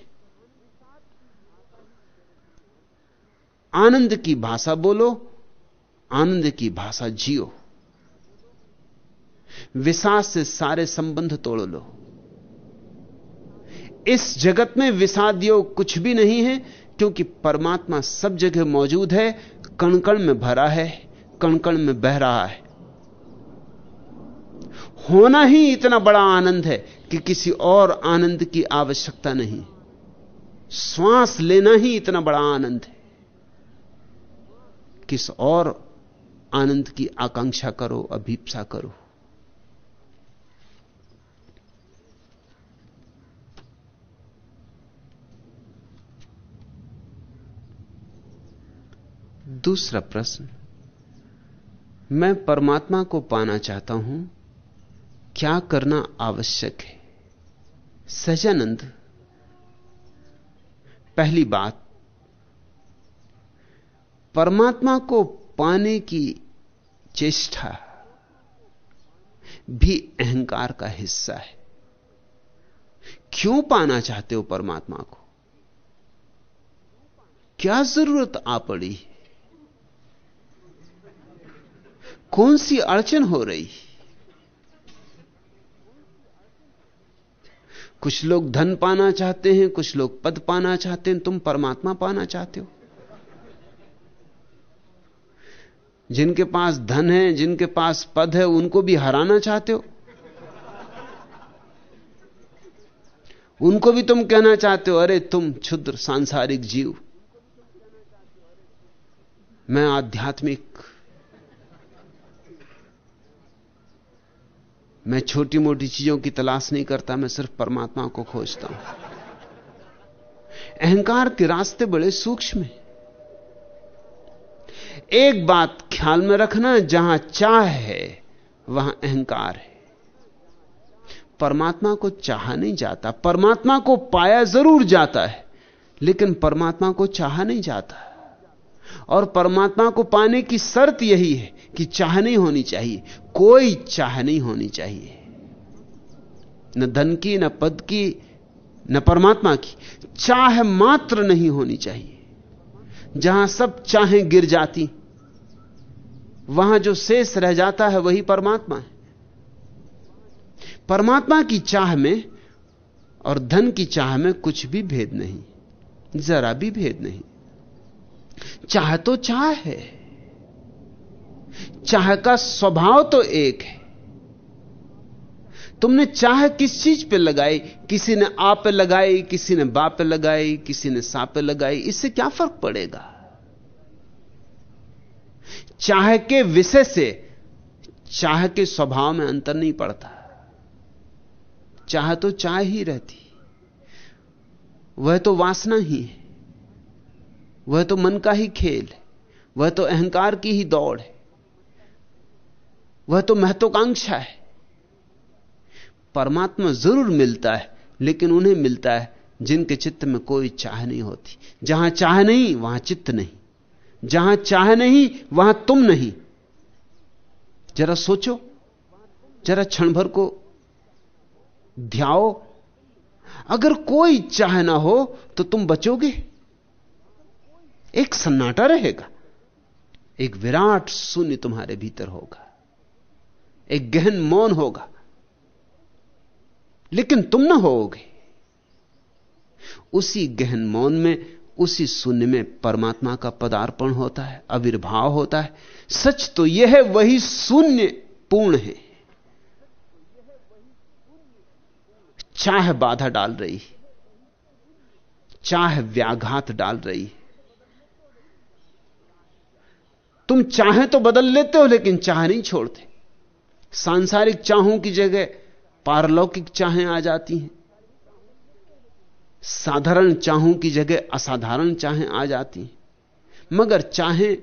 आनंद की भाषा बोलो, आनंद की भाषा जियो। विषाद से सारे संबंध तोड़ लो। इस जगत में विषाद योग कुछ भी नहीं है, क्योंकि परमात्मा सब जगह मौजूद है, कणकण में भरा है, कणकण में बह रहा है। होना ही इतना बड़ा आनंद है कि किसी और आनंद की आवश्यकता नहीं। श्वास लेना ही इतना बड़ा आनंद है। किस और आनंद की आकांक्षा करो, अभीपसा करो। दूसरा प्रश्न, मैं परमात्मा को पाना चाहता हूँ, क्या करना आवश्यक है? सहजानंद पहली बात, परमात्मा को पाने की चेष्टा भी अहंकार का हिस्सा है। क्यों पाना चाहते हो परमात्मा को? क्या ज़रूरत आ पड़ी? कौन सी अड़चन हो रही? कुछ लोग धन पाना चाहते हैं, कुछ लोग पद पाना चाहते हैं, तुम परमात्मा पाना चाहते हो। जिनके पास धन है, जिनके पास पद है, उनको भी हराना चाहते हो? उनको भी तुम कहना चाहते हो, अरे, तुम क्षुद्र सांसारिक जीव। मैं आध्यात्मिक मैं छोटी मोटी चीज़ों की तलाश नहीं करता, मैं सिर्फ़ परमात्मा को खोजता हूँ। अहंकार के रास्ते बड़े सूक्ष्म हैं। एक बात ख्याल में रखना, जहाँ चाह है, वहाँ अहंकार है। परमात्मा को चाहा नहीं जाता। परमात्मा को पाया ज़रूर जाता है, लेकिन परमात्मा को चाहा नहीं जाता। और परमात्मा को पाने की शर्त यही है कि चाह नहीं होनी चाहिए। कोई चाह नहीं होनी चाहिए। न धन की, न पद की, न परमात्मा की। चाह मात्र नहीं होनी चाहिए। जहाँ सब चाहें गिर जाती, वहाँ जो शेष रह जाता है वही परमात्मा है। परमात्मा की चाह में और धन की चाह में कुछ भी भेद नहीं, जरा भी भेद नहीं। चाह तो चाह है। चाह का स्वभाव तो एक है। तुमने चाह किस चीज़ पे लगाई? किसी ने आ पे लगाई, किसी ने बा पे लगाई, किसी ने सा पे लगाई, इससे क्या फ़र्क पड़ेगा? चाह के विषय से, चाह के स्वभाव में अंतर नहीं पड़ता। चाह तो चाह ही रहती। वह तो वासना ही है। वह तो मन का ही खेल है, वह तो अहंकार की ही दौड़ है, वह तो महत्वाकांक्षा है। परमात्मा ज़रूर मिलता है, लेकिन उन्हें मिलता है जिनके चित्त में कोई चाह नहीं होती। जहाँ चाह नहीं, वहाँ चित्त नहीं। जहाँ चाह नहीं, वहाँ तुम नहीं। जरा सोचो, जरा क्षण भर को ध्याओ। अगर कोई चाह ना हो तो तुम बचोगे? एक सन्नाटा रहेगा। एक विराट शून्य तुम्हारे भीतर होगा। एक गहन मौन होगा। लेकिन तुम ना होोगे। उसी गहन मौन में, उसी शून्य में परमात्मा का पदार्पण होता है, आविर्भाव होता है। सच तो यह है, वही शून्य पूर्ण है। चाह बाधा डाल रही चाह व्याघात डाल रही तुम चाहे तो बदल लेते हो, लेकिन चाह नहीं छोड़ते। सांसारिक चाहों की जगह पारलौकिक चाहें आ जाती हैं। साधारण चाहों की जगह असाधारण चाहें आ जाती हैं। मगर चाहें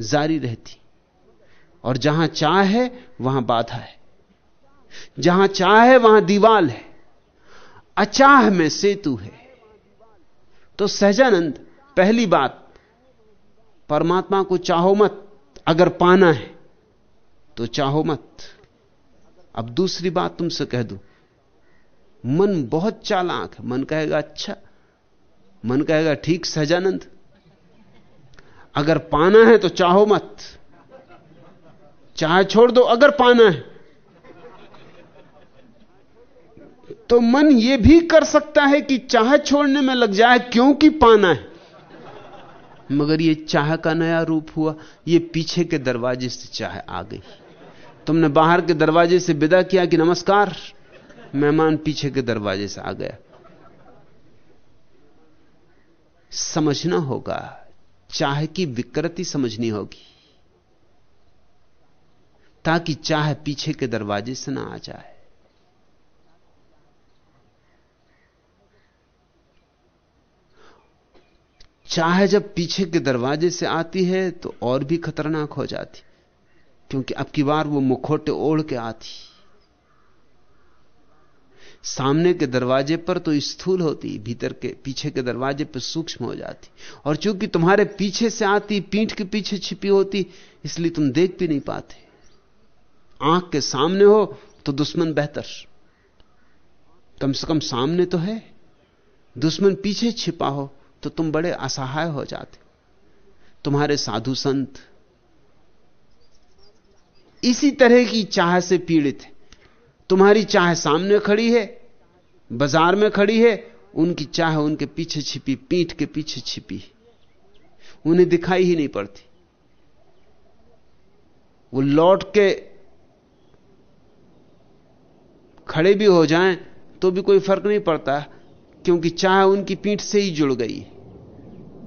जारी रहती। और जहाँ चाह है, वहाँ बाधा है। जहाँ चाह है, वहाँ दीवाल है। अचाह में सेतु है। तो सहजानंद, पहली बात परमात्मा को चाहो मत, अगर पाना है तो चाहो मत। अब दूसरी बात तुमसे कह दू। मन बहुत चालाक है। मन कहेगा अच्छा। मन कहेगा, ठीक सहजानंद अगर पाना है तो चाहो मत। चाहे छोड़ दो, अगर पाना है। तो मन यह भी कर सकता है कि चाह छोड़ने में लग जाए, क्योंकि पाना है। मगर यह चाह का नया रूप हुआ। ये पीछे के दरवाजे से चाह आ गई। तुमने बाहर के दरवाजे से विदा किया कि नमस्कार। मेहमान पीछे के दरवाजे से आ गया। समझना होगा। चाह की विकृति समझनी होगी। ताकि चाह पीछे के दरवाजे से ना आ जाए। चाह जब पीछे के दरवाजे से आती है तो और भी खतरनाक हो जाती। क्योंकि अब की बार वो मुखोटे ओढ़ के आती। सामने के दरवाजे पर तो स्थूल होती, भीतर के, पीछे के दरवाजे पर सूक्ष्म हो जाती। और चूँकि तुम्हारे पीछे से आती, पीठ के पीछे छिपी होती, इसलिए तुम देख भी नहीं पाते। आँख के सामने हो तो दुश्मन बेहतर। कम से कम सामने तो है। दुश्मन पीछे छिपा हो तो तुम बड़े असहाय हो जाते। तुम्हारे साधु संत इसी तरह की चाह से पीड़ित है। तुम्हारी चाह सामने खड़ी है, बाज़ार में खड़ी है, उनकी चाह उनके पीछे छिपी, पीठ के पीछे छिपी उन्हें दिखाई ही नहीं पड़ती। वो लौट के खड़े भी हो जाएँ तो भी कोई फ़र्क नहीं पड़ता, क्योंकि चाह उनकी पीठ से ही जुड़ गई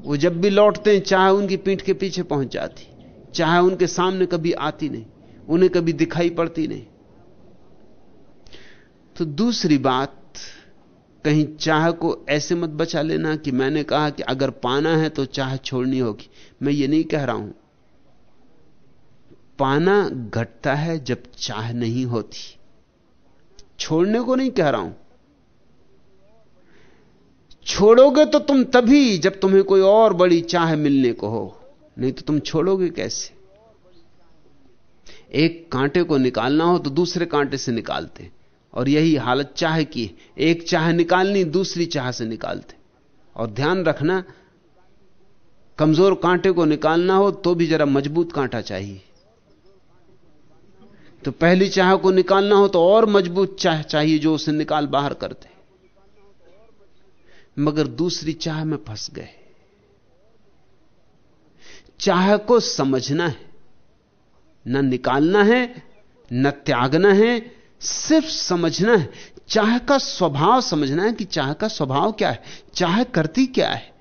वो जब भी लौटते हैं, चाह उनकी पीठ के पीछे पहुँच जाती, चाहे उनके सामने कभी आती नहीं, उन्हें कभी दिखाई पड़ती नहीं। तो दूसरी बात, कहीं चाह को ऐसे मत बचा लेना कि मैंने कहा कि अगर पाना है तो चाह छोड़नी होगी। मैं ये नहीं कह रहा हूँ। पाना घटता है जब चाह नहीं होती। छोड़ने को नहीं कह रहा हूँ। छोड़ोगे तो तुम तभी जब तुम्हें कोई और बड़ी चाह मिलने को हो। नहीं तो तुम छोड़ोगे कैसे? एक कांटे को निकालना हो तो दूसरे कांटे से निकालते। और यही हालत चाह की, एक चाह निकालनी, दूसरी चाह से निकालते। और ध्यान रखना, कमज़ोर कांटे को निकालना हो तो भी जरा मज़बूत कांटा चाहिए। तो पहली चाह को निकालना हो तो और मज़बूत चाह चाहिए जो उसे निकाल बाहर कर दे। मगर दूसरी चाह में फंस गए। चाह को समझना है, न निकालना है, न त्यागना है, सिर्फ़ समझना है। चाह का स्वभाव समझना है कि चाह का स्वभाव क्या है, चाह करती क्या है।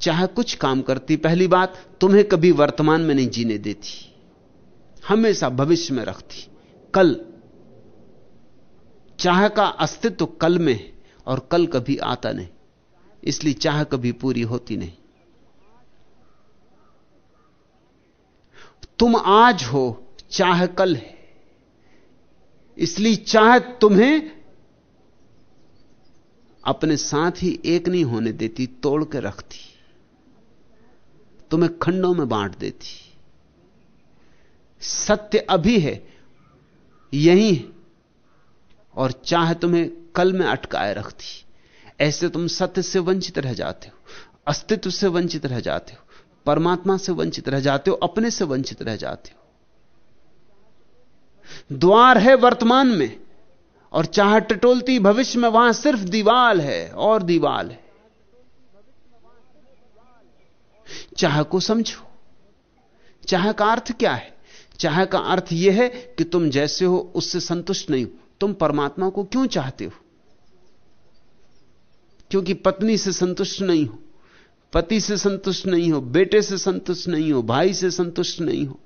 चाह कुछ काम करती, पहली बात, तुम्हें कभी वर्तमान में नहीं जीने देती, हमेशा भविष्य में रखती, कल। चाह का अस्तित्व कल में है और कल कभी आता नहीं। इसलिए चाह कभी पूरी होती नहीं। तुम आज हो, चाह कल है। इसलिए चाह तुम्हें अपने साथ ही एक नहीं होने देती, तोड़ के रखती। तुम्हें खंडों में बांट देती। सत्य अभी है, यही है। और चाह तुम्हें कल में अटकाए रखती। ऐसे तुम सत्य से वंचित रह जाते हो, अस्तित्व से वंचित रह जाते हो, परमात्मा से वंचित रह जाते हो, अपने से वंचित रह जाते हो। द्वार है वर्तमान में, और चाह टटोलती भविष्य में वहाँ सिर्फ़ दीवाल है, और दीवाल है। चाह को समझो, चाह का अर्थ क्या है? चाह का अर्थ यह है कि तुम जैसे हो, उससे संतुष्ट नहीं हो। तुम परमात्मा को क्यों चाहते हो? क्योंकि पत्नी से संतुष्ट नहीं हो, पति से संतुष्ट नहीं हो, बेटे से संतुष्ट नहीं हो, भाई से संतुष्ट नहीं हो।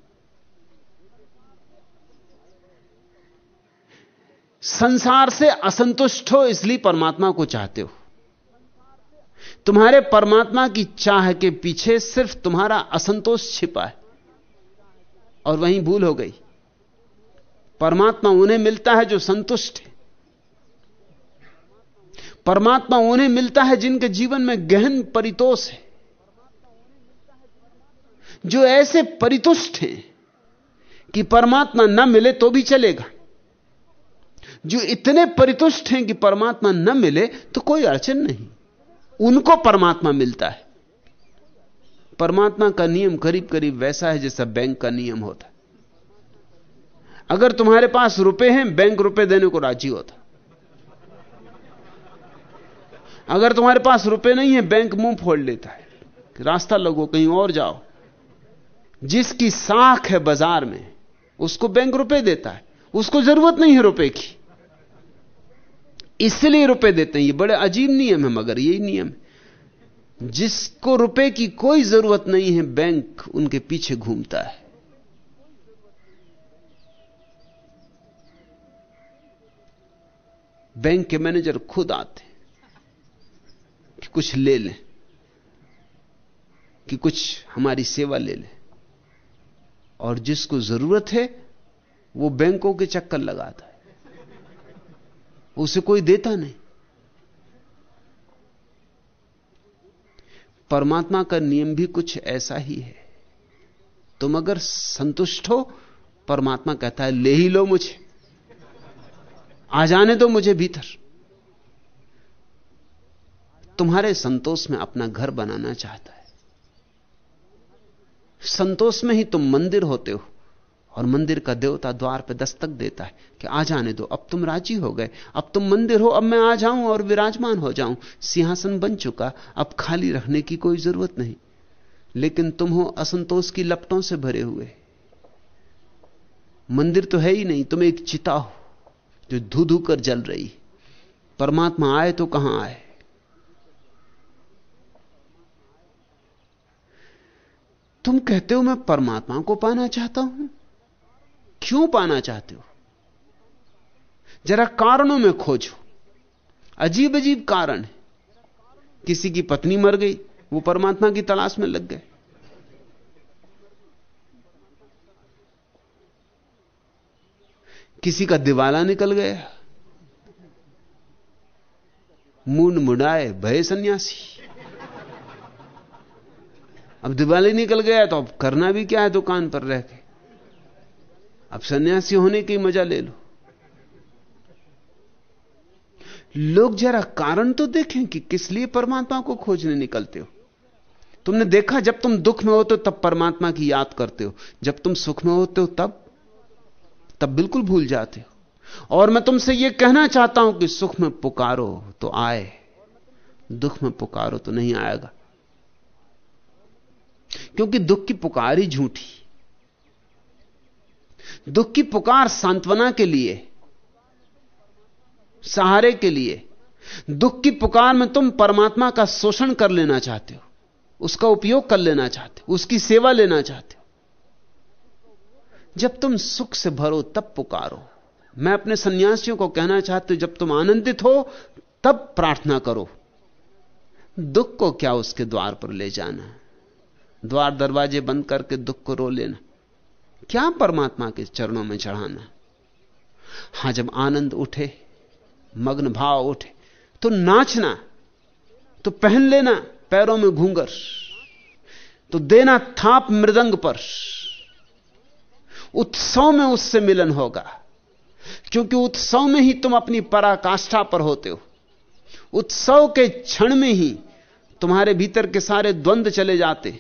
संसार से असंतुष्ट हो इसलिए परमात्मा को चाहते हो। तुम्हारे परमात्मा की चाह के पीछे सिर्फ़ तुम्हारा असंतोष छिपा है और वहीं भूल हो गई। परमात्मा उन्हें मिलता है जो संतुष्ट है। परमात्मा उन्हें मिलता है जिनके जीवन में गहन परितोष है। जो ऐसे परितुष्ट हैं कि परमात्मा न मिले तो भी चलेगा। जो इतने परितुष्ट हैं कि परमात्मा न मिले तो कोई अड़चन नहीं। उनको परमात्मा मिलता है। परमात्मा का नियम करीब करीब वैसा है जैसा बैंक का नियम होता है। अगर तुम्हारे पास रुपए हैं, बैंक रुपए देने को राज़ी होता अगर तुम्हारे पास रुपए नहीं है, बैंक मुँह फोड़ लेता है। रास्ता लगो, कहीं और जाओ। जिसकी साख है बाज़ार में, उसको बैंक रुपए देता है। उसको ज़रूरत नहीं है रुपए की। इसलिए रुपए देते हैं। ये बड़े अजीब नियम है, मगर यही नियम जिसको रुपए की कोई ज़रूरत नहीं है, बैंक उनके पीछे घूमता है। बैंक के मैनेजर खुद आते कुछ ले लें, कि कुछ हमारी सेवा ले लें। और जिसको ज़रूरत है, वो बैंकों के चक्कर लगाता है। उसे कोई देता नहीं। परमात्मा का नियम भी कुछ ऐसा ही है। तुम अगर संतुष्ट हो, परमात्मा कहता है, ले ही लो मुझे। आ जाने दो मुझे भीतर। तुम्हारे संतोष में अपना घर बनाना चाहता है। संतोष में ही तुम मंदिर होते हो और मंदिर का देवता द्वार पर दस्तक देता है कि आ जाने दो, अब तुम राज़ी हो गए, अब तुम मंदिर हो, अब मैं आ जाऊँ और विराजमान हो जाऊँ। सिंहासन बन चुका, अब खाली रखने की कोई ज़रूरत नहीं। लेकिन तुम हो असंतोष की लपटों से भरे हुए। मंदिर तो है ही नहीं, तुम एक चिता हो जो धू धू कर जल रही। परमात्मा आए तो कहाँ आए? तुम कहते हो मैं परमात्मा को पाना चाहता हूँ? क्यों पाना चाहते हो? जरा कारणों में खोजो। अजीब अजीब कारण है। किसी की पत्नी मर गई, वो परमात्मा की तलाश में लग गए। किसी का दिवाला निकल गया। मुंड मुड़ाए भय सन्यासी। अब दिवाली निकल गया तो अब करना भी क्या है दुकान पर रह के? अब सन्यासी होने की मज़ा ले लो। लोग जरा कारण तो देखें कि किस लिए परमात्मा को खोजने निकलते हो। तुमने देखा जब तुम दुख में होते हो, तब परमात्मा की याद करते हो। जब तुम सुख में होते हो, तब तब बिल्कुल भूल जाते हो। और मैं तुमसे यह कहना चाहता हूँ कि सुख में पुकारो तो आए, दुख में पुकारो तो नहीं आएगा। क्योंकि दुख की पुकार ही झूठी दुख की पुकार सांत्वना के लिए, सहारे के लिए। दुख की पुकार में तुम परमात्मा का शोषण कर लेना चाहते हो, उसका उपयोग कर लेना चाहते हो, उसकी सेवा लेना चाहते हो। जब तुम सुख से भरो, तब पुकारो। मैं अपने सन्यासियों को कहना चाहती हूँ, जब तुम आनंदित हो, तब प्रार्थना करो। दुख को क्या उसके द्वार पर ले जाना द्वार दरवाजे बंद करके दुख को रो लेना। क्या परमात्मा के चरणों में चढ़ाना? हाँ, जब आनंद उठे, मग्न भाव उठे तो नाचना तो पहन लेना पैरों में घूंगर तो देना थाप मृदंग पर। उत्सव में उससे मिलन होगा, क्योंकि उत्सव में ही तुम अपनी पराकाष्ठा पर होते हो। उत्सव के क्षण में ही तुम्हारे भीतर के सारे द्वंद्व चले जाते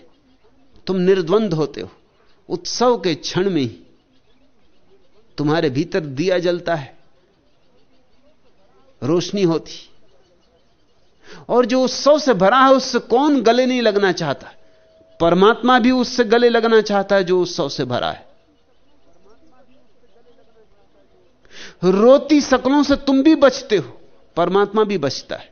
तुम निर्द्वंद होते हो। उत्सव के क्षण में ही तुम्हारे भीतर दिया जलता है। रोशनी होती। और जो उत्सव से भरा है, उससे कौन गले नहीं लगना चाहता? परमात्मा भी उससे गले लगना चाहता है जो उत्सव से भरा है। रोती शकलों से तुम भी बचते हो, परमात्मा भी बचता है।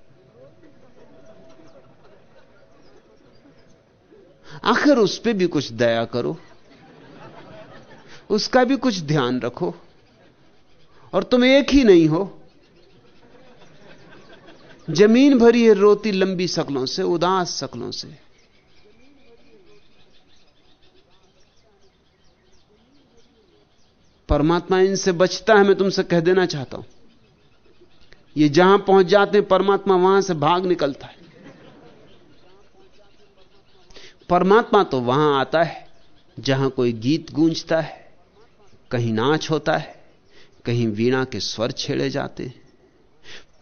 आखिर उस पर भी कुछ दया करो। उसका भी कुछ ध्यान रखो। और तुम एक ही नहीं हो। ज़मीन भरी है रोती लंबी शकलों से, उदास शकलों से। परमात्मा इनसे बचता है, मैं तुमसे कह देना चाहता हूँ। ये जहाँ पहुँच जाते हैं, परमात्मा वहाँ से भाग निकलता है। परमात्मा तो वहाँ आता है, जहाँ कोई गीत गूंजता है, कहीं नाच होता है, कहीं वीणा के स्वर छेड़े जाते हैं।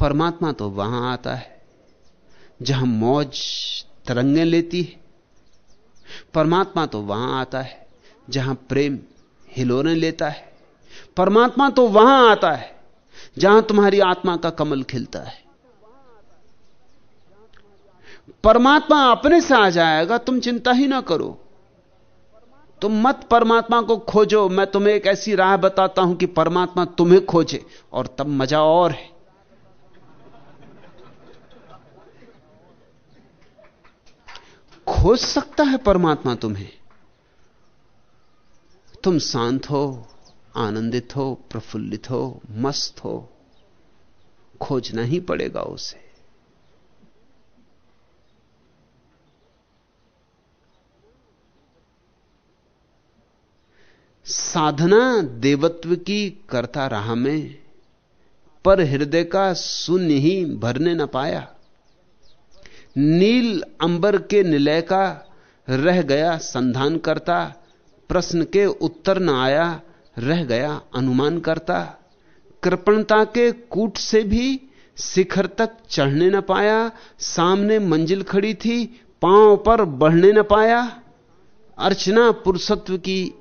परमात्मा तो वहाँ आता है, जहाँ मौज तरंगे लेती है। परमात्मा तो वहाँ आता है, जहाँ प्रेम हिलोने लेता है। परमात्मा तो वहाँ आता है, जहाँ तुम्हारी आत्मा का कमल खिलता है। परमात्मा अपने से आ जाएगा, तुम चिंता ही ना करो। तुम मत परमात्मा को खोजो। मैं तुम्हें एक ऐसी राह बताता हूँ कि परमात्मा तुम्हें खोजे और तब मज़ा और है। खोज सकता है परमात्मा तुम्हें। तुम शांत हो, आनंदित हो, प्रफुल्लित हो, मस्त हो। खोजना ही पड़ेगा उसे। साधना देवत्व की करता रहा मैं, पर हृदय का शून्य ही भरने न पाया। नील अंबर के निलय का रह गया संधान करता, प्रश्न के उत्तर न आया रह गया अनुमान करता। कृपणता के कूट से भी शिखर तक चढ़ने न पाया, सामने मंजिल खड़ी थी, पाँव पर बढ़ने न पाया। अर्चना पुरुषत्व की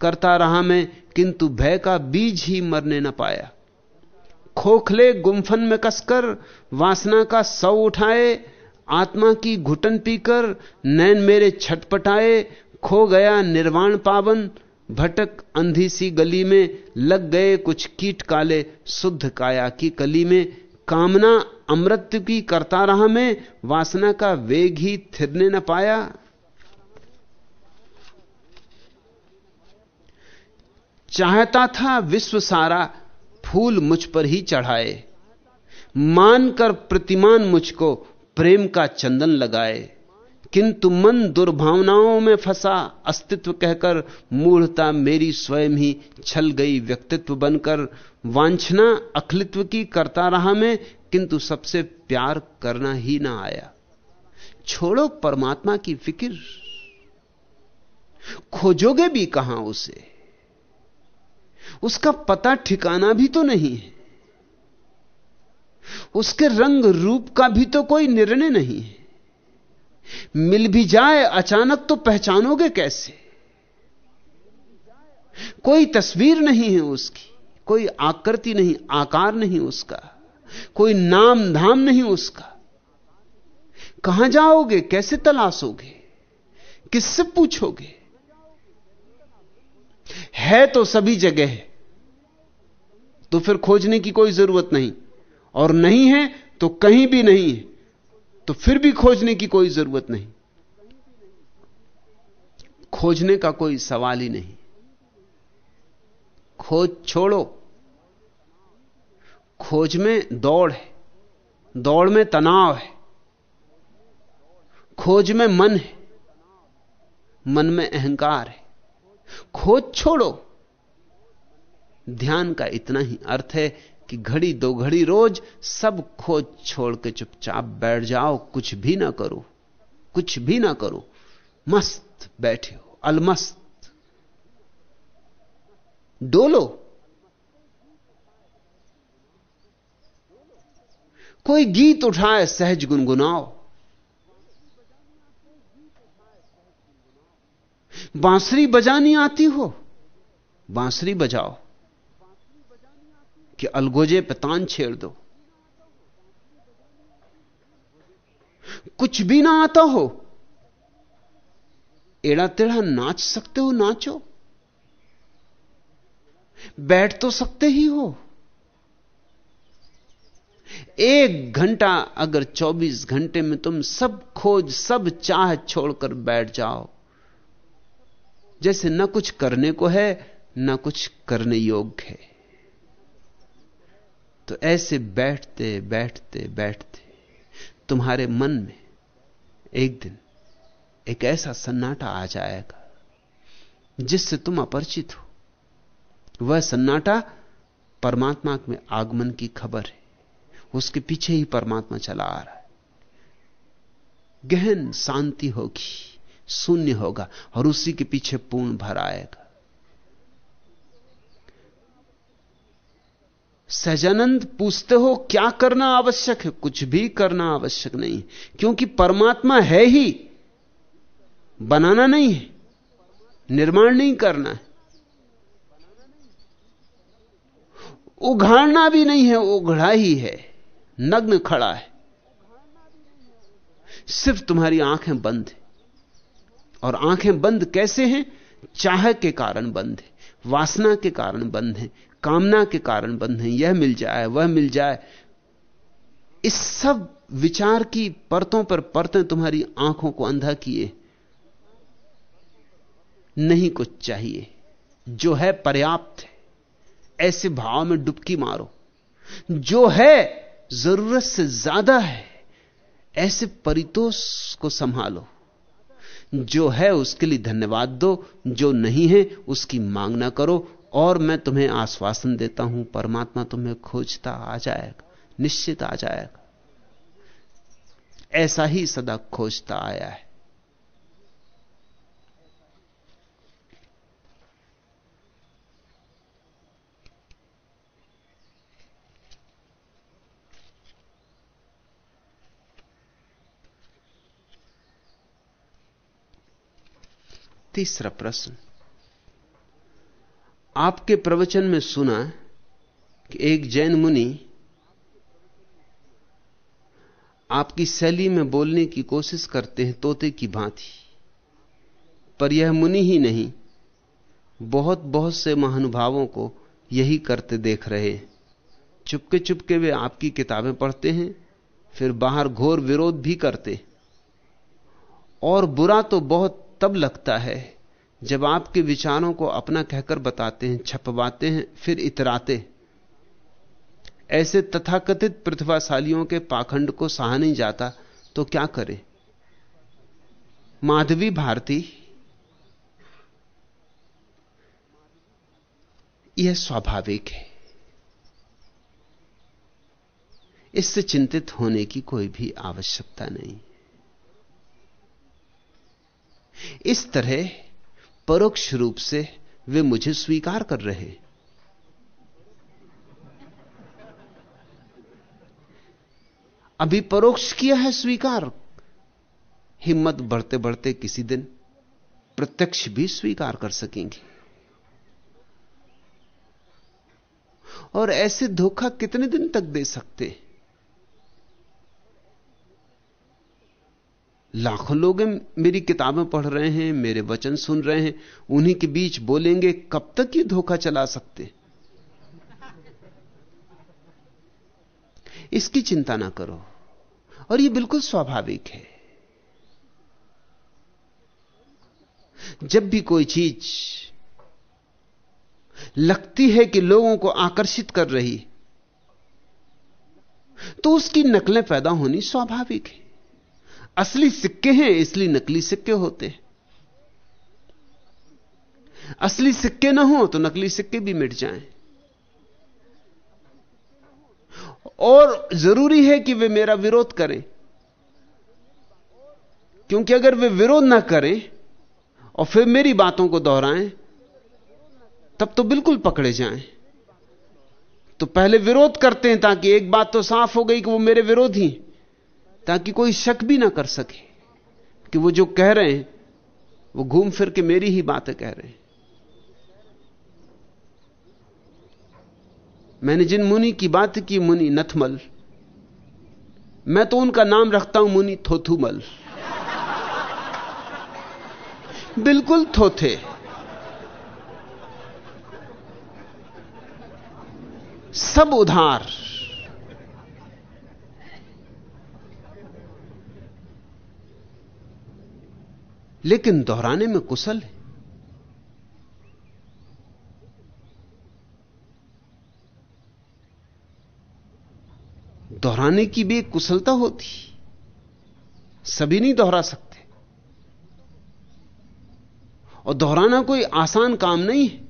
करता रहा मैं, किंतु भय का बीज ही मरने न पाया। खोखले गुम्फन में कसकर, वासना का सौ उठाए, आत्मा की घुटन पीकर, नैन मेरे छटपटाए, खो गया निर्वाण पावन, भटक अंधी सी गली में, लग गए कुछ कीट काले शुद्ध काया की कली में। कामना अमृत की करता रहा मैं, वासना का वेग ही थिरने न पाया। चाहता था विश्व सारा फूल मुझ पर ही चढ़ाए, मानकर प्रतिमान मुझको प्रेम का चंदन लगाए। किंतु मन दुर्भावनाओं में फंसा, अस्तित्व कहकर मूढ़ता मेरी स्वयं ही छल गई व्यक्तित्व बनकर, वांछना अखिलित्व की करता रहा मैं, किंतु सबसे प्यार करना ही ना आया। छोड़ो परमात्मा की फ़िक्र, खोजोगे भी कहाँ उसे? उसका पता ठिकाना भी तो नहीं है। उसके रंग रूप का भी तो कोई निर्णय नहीं है। मिल भी जाए अचानक तो पहचानोगे कैसे? कोई तस्वीर नहीं है उसकी, कोई आकृति नहीं, आकार नहीं उसका, कोई नाम धाम नहीं उसका। कहाँ जाओगे, कैसे तलाशोगे, किससे पूछोगे? है तो सभी जगह है। तो फिर खोजने की कोई ज़रूरत नहीं। और नहीं है तो कहीं भी नहीं है। तो फिर भी खोजने की कोई ज़रूरत नहीं। खोजने का कोई सवाल ही नहीं। खोज छोड़ो। खोज में दौड़ है। दौड़ में तनाव है। खोज में मन है। मन में अहंकार है। खोज छोड़ो। ध्यान का इतना ही अर्थ है कि घड़ी दो घड़ी रोज सब खोज छोड़ के चुपचाप बैठ जाओ, कुछ भी ना करो, कुछ भी ना करो। मस्त बैठे हो, अलमस्त। डोलो कोई गीत उठाए, सहज गुनगुनाओ। बांसुरी बजानी आती हो, बांसुरी बजाओ। कि अलगोजे पे तान छेड़ दो। कुछ भी ना आता हो, एड़ा टेढ़ा नाच सकते हो, नाचो। बैठ तो सकते ही हो। एक घंटा, अगर 24 घंटे में तुम सब खोज, सब चाह छोड़कर बैठ जाओ। जैसे न कुछ करने को है, न कुछ करने योग्य है। तो ऐसे बैठते बैठते बैठते, तुम्हारे मन में एक दिन एक ऐसा सन्नाटा आ जाएगा, जिससे तुम अपरिचित हो। वह सन्नाटा परमात्मा में आगमन की खबर है। उसके पीछे ही परमात्मा चला आ रहा है। गहन शांति होगी। शून्य होगा और उसी के पीछे पूर्ण भर आएगा। सहजानंद पूछते हो, क्या करना आवश्यक है? कुछ भी करना आवश्यक नहीं, क्योंकि परमात्मा है ही। बनाना नहीं है, निर्माण नहीं करना है। उघाड़ना भी नहीं है, उघड़ा ही है, नग्न खड़ा है। सिर्फ़ तुम्हारी आँखें बंद है। और आँखें बंद कैसे हैं? चाह के कारण बंद है, वासना के कारण बंद है, कामना के कारण बंद है, यह मिल जाए, वह मिल जाए। इस सब विचार की परतों पर परतें तुम्हारी आँखों को अंधा किए। नहीं कुछ चाहिए, जो है पर्याप्त है। ऐसे भाव में डुबकी मारो। जो है ज़रूरत से ज़्यादा है, ऐसे परितोष को संभालो। जो है उसके लिए धन्यवाद दो, जो नहीं है उसकी मांग ना करो और मैं तुम्हें आश्वासन देता हूँ, परमात्मा तुम्हें खोजता आ जाएगा, निश्चित आ जाएगा। ऐसा ही सदा खोजता आया है। तीसरा प्रश्न। आपके प्रवचन में सुना कि एक जैन मुनि आपकी शैली में बोलने की कोशिश करते हैं तोते की भांति। पर यह मुनि ही नहीं बहुत बहुत से महानुभावों को यही करते देख रहे हैं। चुपके चुपके वे आपकी किताबें पढ़ते हैं, फिर बाहर घोर विरोध भी करते और बुरा तो बहुत तब लगता है जब आपके विचारों को अपना कहकर बताते हैं, छपवाते हैं, फिर इतराते ऐसे तथाकथित प्रतिभाशालियों के पाखंड को सहा नहीं जाता तो क्या करें? माधवी भारती, यह स्वाभाविक है। इससे चिंतित होने की कोई भी आवश्यकता नहीं। इस तरह परोक्ष रूप से वे मुझे स्वीकार कर रहे अभी परोक्ष किया है स्वीकार। हिम्मत बढ़ते बढ़ते किसी दिन प्रत्यक्ष भी स्वीकार कर सकेंगे। और ऐसे धोखा कितने दिन तक दे सकते लाखों लोग मेरी किताबें पढ़ रहे हैं, मेरे वचन सुन रहे हैं, उन्हीं के बीच बोलेंगे, कब तक ये धोखा चला सकते? इसकी चिंता ना करो। और ये बिल्कुल स्वाभाविक है। जब भी कोई चीज़ लगती है कि लोगों को आकर्षित कर रही तो उसकी नकलें पैदा होनी स्वाभाविक है। असली सिक्के हैं, इसलिए नकली सिक्के होते हैं। असली सिक्के ना हो तो नकली सिक्के भी मिट जाएँ। और ज़रूरी है कि वे मेरा विरोध करें। क्योंकि अगर वे विरोध ना करें और फिर मेरी बातों को दोहराएँ, तब तो बिल्कुल पकड़े जाएँ। तो पहले विरोध करते हैं ताकि एक बात तो साफ़ हो गई कि वो मेरे विरोधी ताकि कोई शक भी ना कर सके कि वो जो कह रहे हैं, वो घूम फिर के मेरी ही बातें कह रहे हैं। मैंने जिन मुनि की बात की, मुनि नथमल, मैं तो उनका नाम रखता हूँ मुनि थोथुमल। बिल्कुल थोथे। सब उधार। लेकिन दोहराने में कुशल है। दोहराने की भी एक कुशलता होती। सभी नहीं दोहरा सकते। और दोहराना कोई आसान काम नहीं है।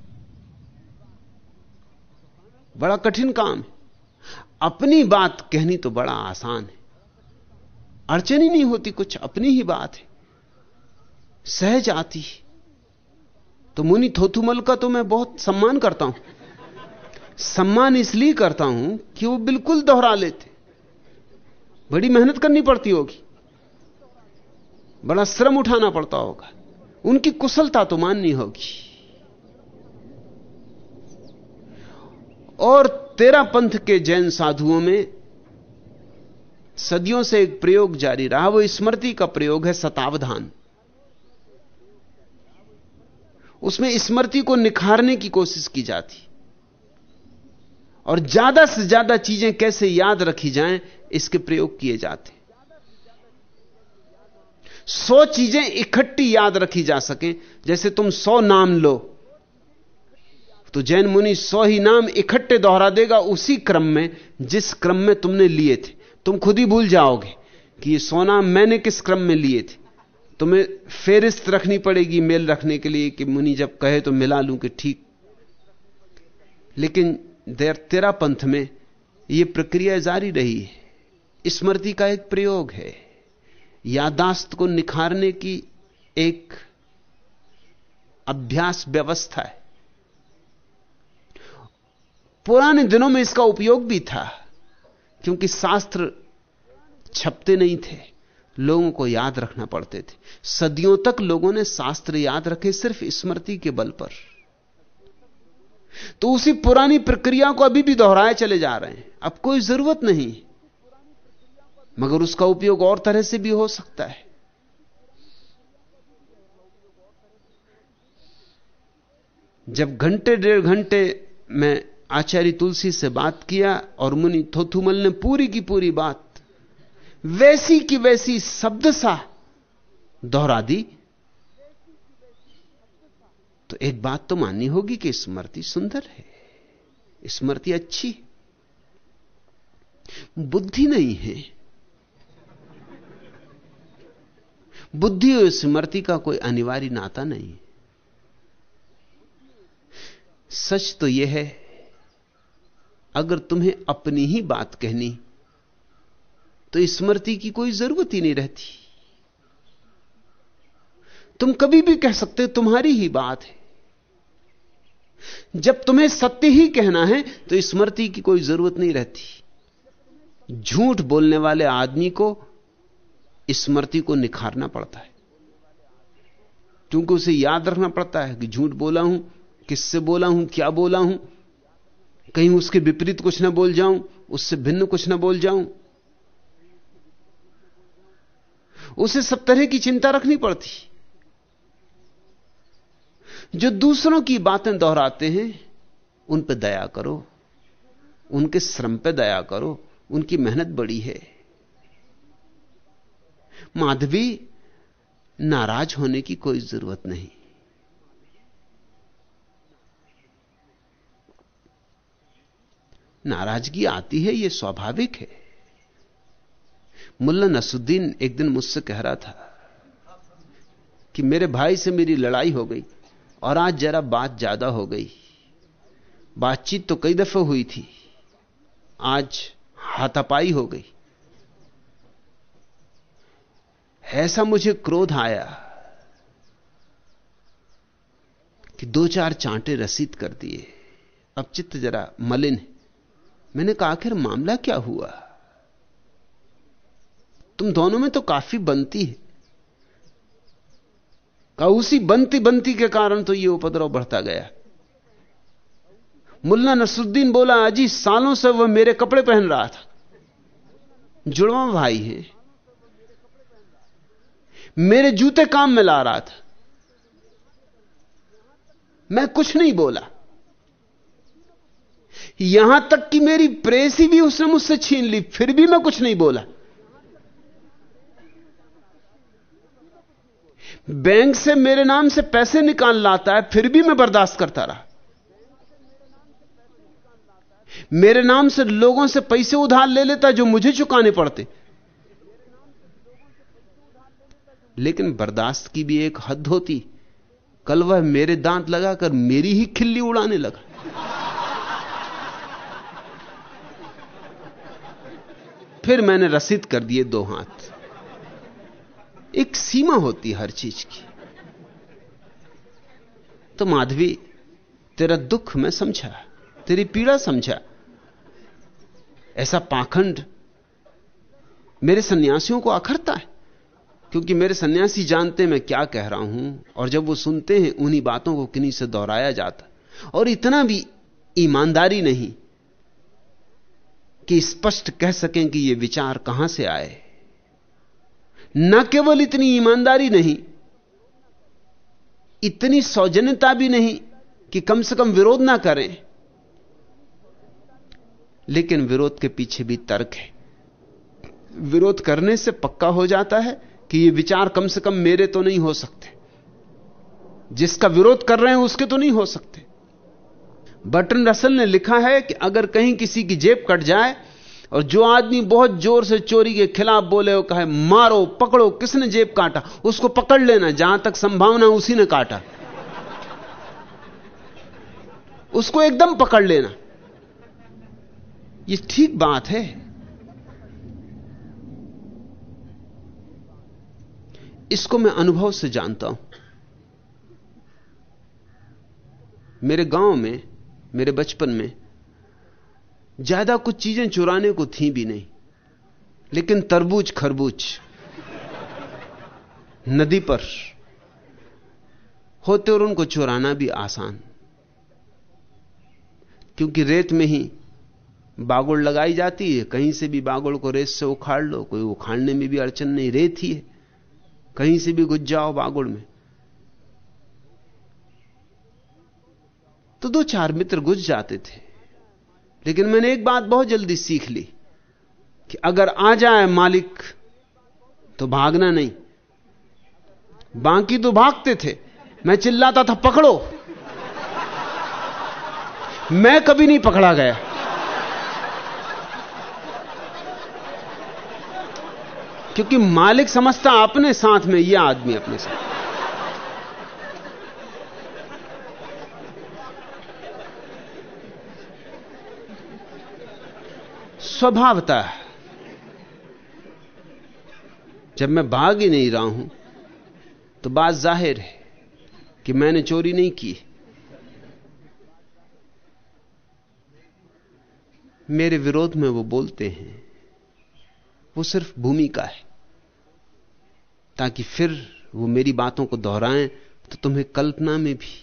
बड़ा कठिन काम है। अपनी बात कहनी तो बड़ा आसान है। अड़चन ही नहीं होती कुछ, अपनी ही बात है। सहज आती। तो मुनि थोथुमल का तो मैं बहुत सम्मान करता हूँ। सम्मान इसलिए करता हूँ कि वो बिल्कुल दोहरा लेते। बड़ी मेहनत करनी पड़ती होगी। बड़ा श्रम उठाना पड़ता होगा। उनकी कुशलता तो माननी होगी। और तेरा पंथ के जैन साधुओं में सदियों से एक प्रयोग जारी रहा। वो स्मृति का प्रयोग है सतावधान। उसमें स्मृति को निखारने की कोशिश की जाती। और ज़्यादा से ज़्यादा चीज़ें कैसे याद रखी जाएँ, इसके प्रयोग किए जाते। सौ चीज़ें इकट्ठी याद रखी जा सके, जैसे तुम सौ नाम लो तो जैन मुनि सौ ही नाम इकट्ठे दोहरा देगा उसी क्रम में, जिस क्रम में तुमने लिए थे। तुम खुद ही भूल जाओगे कि ये सौ नाम मैंने किस क्रम में लिए थे। तुम्हें फेरिस्त रखनी पड़ेगी मेल रखने के लिए कि मुनि जब कहे तो मिला लूँ कि ठीक। लेकिन देर तेरा पंथ में यह प्रक्रिया जारी रही है। स्मृति का एक प्रयोग है। यादाश्त को निखारने की एक अभ्यास व्यवस्था है। पुराने दिनों में इसका उपयोग भी था, क्योंकि शास्त्र छपते नहीं थे। लोगों को याद रखना पड़ते थे। सदियों तक लोगों ने शास्त्र याद रखे सिर्फ़ स्मृति के बल पर। तो उसी पुरानी प्रक्रिया को अभी भी दोहराए चले जा रहे हैं। अब कोई ज़रूरत नहीं मगर उसका उपयोग और तरह से भी हो सकता है। जब घंटे, डेढ़ घंटे में आचार्य तुलसी से बात किया और मुनि थोथुमल ने पूरी की पूरी बात वैसी की वैसी शब्द सा दोहरा दी। तो एक बात तो माननी होगी कि स्मृति सुंदर है। स्मृति अच्छी बुद्धि नहीं है। बुद्धि और स्मृति का कोई अनिवार्य नाता नहीं सच तो यह है, अगर तुम्हें अपनी ही बात कहनी तो स्मृति की कोई ज़रूरत ही नहीं रहती। तुम कभी भी कह सकते हो, तुम्हारी ही बात है। जब तुम्हें सत्य ही कहना है तो स्मृति की कोई ज़रूरत नहीं रहती। झूठ बोलने वाले आदमी को स्मृति को निखारना पड़ता है। क्योंकि उसे याद रखना पड़ता है कि झूठ बोला हूँ, किससे बोला हूँ, क्या बोला हूँ। कहीं उसके विपरीत कुछ ना बोल जाऊँ, उससे भिन्न कुछ ना बोल जाऊँ। उसे सब तरह की चिंता रखनी पड़ती। जो दूसरों की बातें दोहराते हैं, उन पर दया करो। उनके श्रम पर दया करो। उनकी मेहनत बड़ी है। माधवी, नाराज़ होने की कोई ज़रूरत नहीं। नाराज़गी आती है यह स्वाभाविक है। मुल्ला नसुद्दीन एक दिन मुझसे कह रहा था कि मेरे भाई से मेरी लड़ाई हो गई और आज जरा बात ज़्यादा हो गई। बातचीत तो कई दफे हुई थी। आज हाथापाई हो गई। ऐसा मुझे क्रोध आया कि दो चार चांटे रसीद कर दिए। अब चित्त जरा मलिन मैंने कहा, आखिर मामला क्या हुआ? तुम दोनों में तो काफ़ी बनती है। का उसी बनती बनती के कारण तो यह उपद्रव बढ़ता गया। मुल्ला नसरुद्दीन बोला अजी सालों से वह मेरे कपड़े पहन रहा था। जुड़वा भाई है। मेरे जूते काम में ला रहा था। मैं कुछ नहीं बोला। यहाँ तक कि मेरी प्रेसी भी उसने मुझसे छीन ली, फिर भी मैं कुछ नहीं बोला। बैंक से मेरे नाम से पैसे निकाल लाता है, फिर भी मैं बर्दाश्त करता रहा। मेरे नाम से लोगों से पैसे उधार ले लेता जो मुझे चुकाने पड़ते। लेकिन बर्दाश्त की भी एक हद होती। कल वह मेरे दांत लगाकर मेरी ही खिल्ली उड़ाने लगा। फिर मैंने रसीद कर दिए दो हाथ। एक सीमा होती हर चीज़ की। तो माधवी, तेरा दुख मैं समझा, तेरी पीड़ा समझा। ऐसा पाखंड मेरे सन्यासियों को अखरता है, क्योंकि मेरे सन्यासी जानते मैं क्या कह रहा हूँ, और जब वो सुनते हैं, उन्हीं बातों को किन्हीं से दोहराया जाता। और इतना भी ईमानदारी नहीं कि स्पष्ट कह सकें कि ये विचार कहाँ से आए। न केवल इतनी ईमानदारी नहीं, इतनी सौजन्यता भी नहीं कि कम से कम विरोध ना करें। लेकिन विरोध के पीछे भी तर्क है। विरोध करने से पक्का हो जाता है कि ये विचार कम से कम मेरे तो नहीं हो सकते। जिसका विरोध कर रहे हैं उसके तो नहीं हो सकते। बटन रसल ने लिखा है कि अगर कहीं किसी की जेब कट जाए और जो आदमी बहुत ज़ोर से चोरी के खिलाफ बोले वो कहे, मारो, पकड़ो, किसने जेब काटा? उसको पकड़ लेना, जहाँ तक संभावना उसी ने काटा। उसको एकदम पकड़ लेना। ये ठीक बात है। इसको मैं अनुभव से जानता हूँ। मेरे गाँव में, मेरे बचपन में ज़्यादा कुछ चीज़ें चुराने को थी भी नहीं, लेकिन तरबूज खरबूज नदी पर होते और उनको चुराना भी आसान, क्योंकि रेत में ही बागुड़ लगाई जाती है, कहीं से भी बागुड़ को रेत से उखाड़ लो, कोई उखाड़ने में भी अड़चन नहीं, रेत ही है, कहीं से भी घुस जाओ बागुड़ में। तो दो चार मित्र घुस जाते थे लेकिन मैंने एक बात बहुत जल्दी सीख ली कि अगर आ जाए मालिक तो भागना नहीं। बाकी तो भागते थे। मैं चिल्लाता था, पकड़ो। मैं कभी नहीं पकड़ा गया। क्योंकि मालिक समझता, अपने साथ में यह आदमी अपने साथ। स्वभावता जब मैं भाग ही नहीं रहा हूँ तो बात ज़ाहिर है कि मैंने चोरी नहीं की। मेरे विरोध में वो बोलते हैं, वो सिर्फ़ भूमिका है, ताकि फिर वो मेरी बातों को दोहराएँ तो तुम्हें कल्पना में भी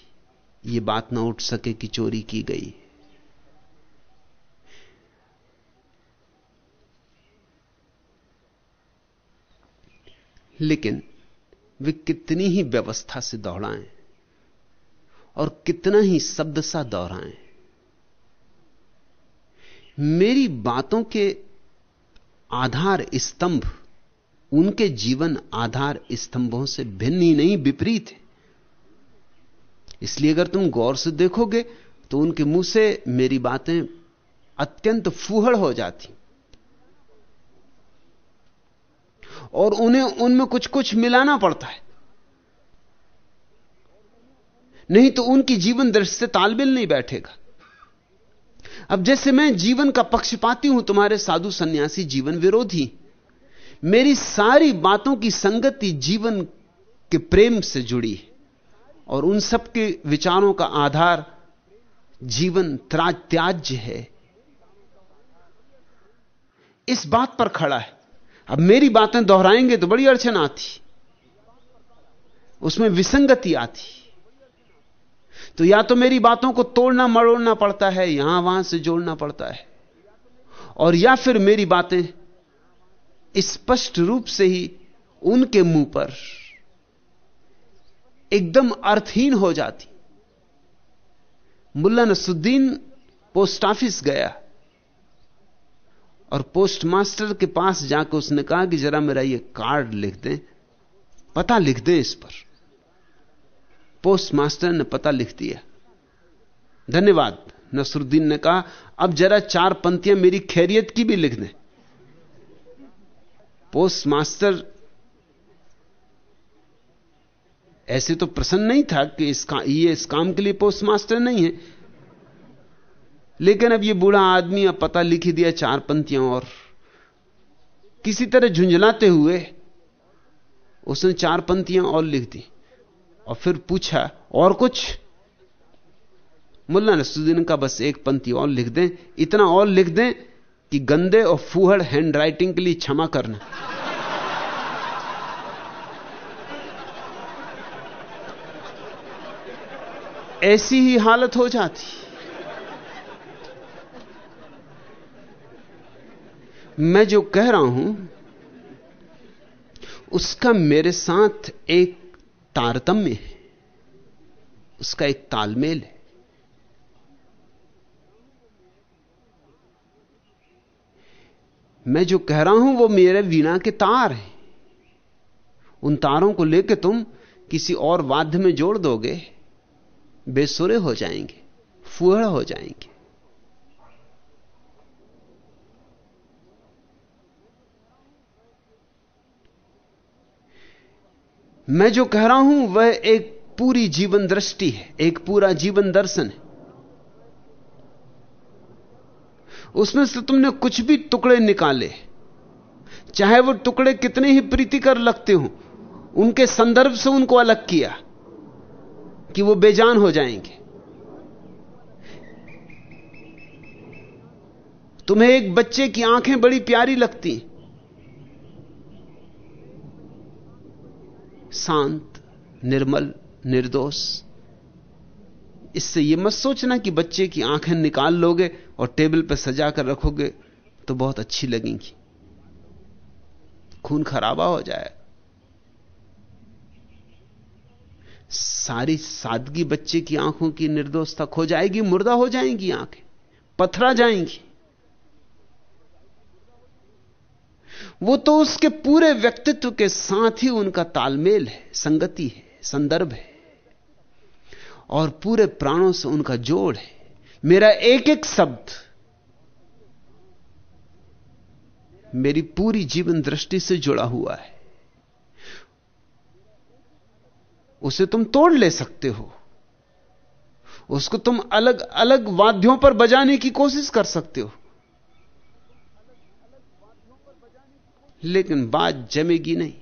ये बात ना उठ सके कि चोरी की गई लेकिन वे कितनी ही व्यवस्था से दौड़ाएँ और कितना ही शब्द सा दोहराएँ। मेरी बातों के आधार स्तंभ, उनके जीवन आधार स्तंभों से भिन्न ही नहीं, विपरीत है। इसलिए अगर तुम गौर से देखोगे तो उनके मुँह से मेरी बातें अत्यंत फूहड़ हो जाती। और उन्हें, उनमें कुछ कुछ मिलाना पड़ता है। नहीं तो उनकी जीवन दृष्टि से तालमेल नहीं बैठेगा। अब जैसे मैं जीवन का पक्षपाती हूँ, तुम्हारे साधु सन्यासी जीवन विरोधी। मेरी सारी बातों की संगति जीवन के प्रेम से जुड़ी है। और उन सब के विचारों का आधार जीवन त्याज्य है। इस बात पर खड़ा है। अब मेरी बातें दोहराएँगे तो बड़ी अड़चन आती। उसमें विसंगति आती। तो या तो मेरी बातों को तोड़ना मरोड़ना पड़ता है, यहाँ वहाँ से जोड़ना पड़ता है। और या फिर मेरी बातें स्पष्ट रूप से ही उनके मुँह पर एकदम अर्थहीन हो जाती। मुल्ला नसुद्दीन पोस्ट ऑफ़िस गया। और पोस्ट मास्टर के पास जाकर उसने कहा कि जरा मेरा ये कार्ड लिख दें। पता लिख दें इस पर। पोस्ट मास्टर ने पता लिख दिया। धन्यवाद, नसरुद्दीन ने कहा, अब जरा चार पंक्तियाँ मेरी खैरियत की भी लिख दें। पोस्ट मास्टर ऐसे तो प्रसन्न नहीं था कि इसका, ये इस काम के लिए पोस्ट मास्टर नहीं है। लेकिन अब ये बूढ़ा आदमी अब पता लिख ही दिया चार पंक्तियाँ और। किसी तरह झुंझलाते हुए उसने चार पंक्तियाँ और लिख दी और फिर पूछा, और कुछ? मुल्ला नसुद्दीन का बस एक पंक्ति और लिख दें। इतना और लिख दें कि गंदे और फूहड़ हैंड राइटिंग के लिए क्षमा करना। ऐसी ही हालत हो जाती। मैं जो कह रहा हूँ, उसका मेरे साथ एक तारतम्य है। उसका एक तालमेल है। मैं जो कह रहा हूँ, वो मेरे वीणा के तार हैं। उन तारों को लेकर तुम किसी और वाद्य में जोड़ दोगे, बेसुरे हो जाएँगे, फुहड़ हो जाएँगे। मैं जो कह रहा हूँ, वह एक पूरी जीवन दृष्टि है, एक पूरा जीवन दर्शन है। उसमें से तुमने कुछ भी टुकड़े निकाले, चाहे वो टुकड़े कितने ही प्रीतिकर लगते हो, उनके संदर्भ से उनको अलग किया, कि वो बेजान हो जाएँगे। तुम्हें एक बच्चे की आँखें बड़ी प्यारी लगती शांत, निर्मल, निर्दोष। इससे यह मत सोचना कि बच्चे की आँखें निकाल लोगे और टेबल पर सजा कर रखोगे तो बहुत अच्छी लगेंगी। खून खराबा हो जाए। सारी सादगी बच्चे की आँखों की निर्दोषता खो जाएगी, मुर्दा हो जाएँगी आँखें, पथरा जाएँगी। वो तो उसके पूरे व्यक्तित्व के साथ ही उनका तालमेल है, संगति है, संदर्भ है। और पूरे प्राणों से उनका जोड़ है। मेरा एक एक शब्द, मेरी पूरी जीवन दृष्टि से जुड़ा हुआ है। उसे तुम तोड़ ले सकते हो। उसको तुम अलग अलग वाद्यों पर बजाने की कोशिश कर सकते हो। लेकिन बात जमेगी नहीं।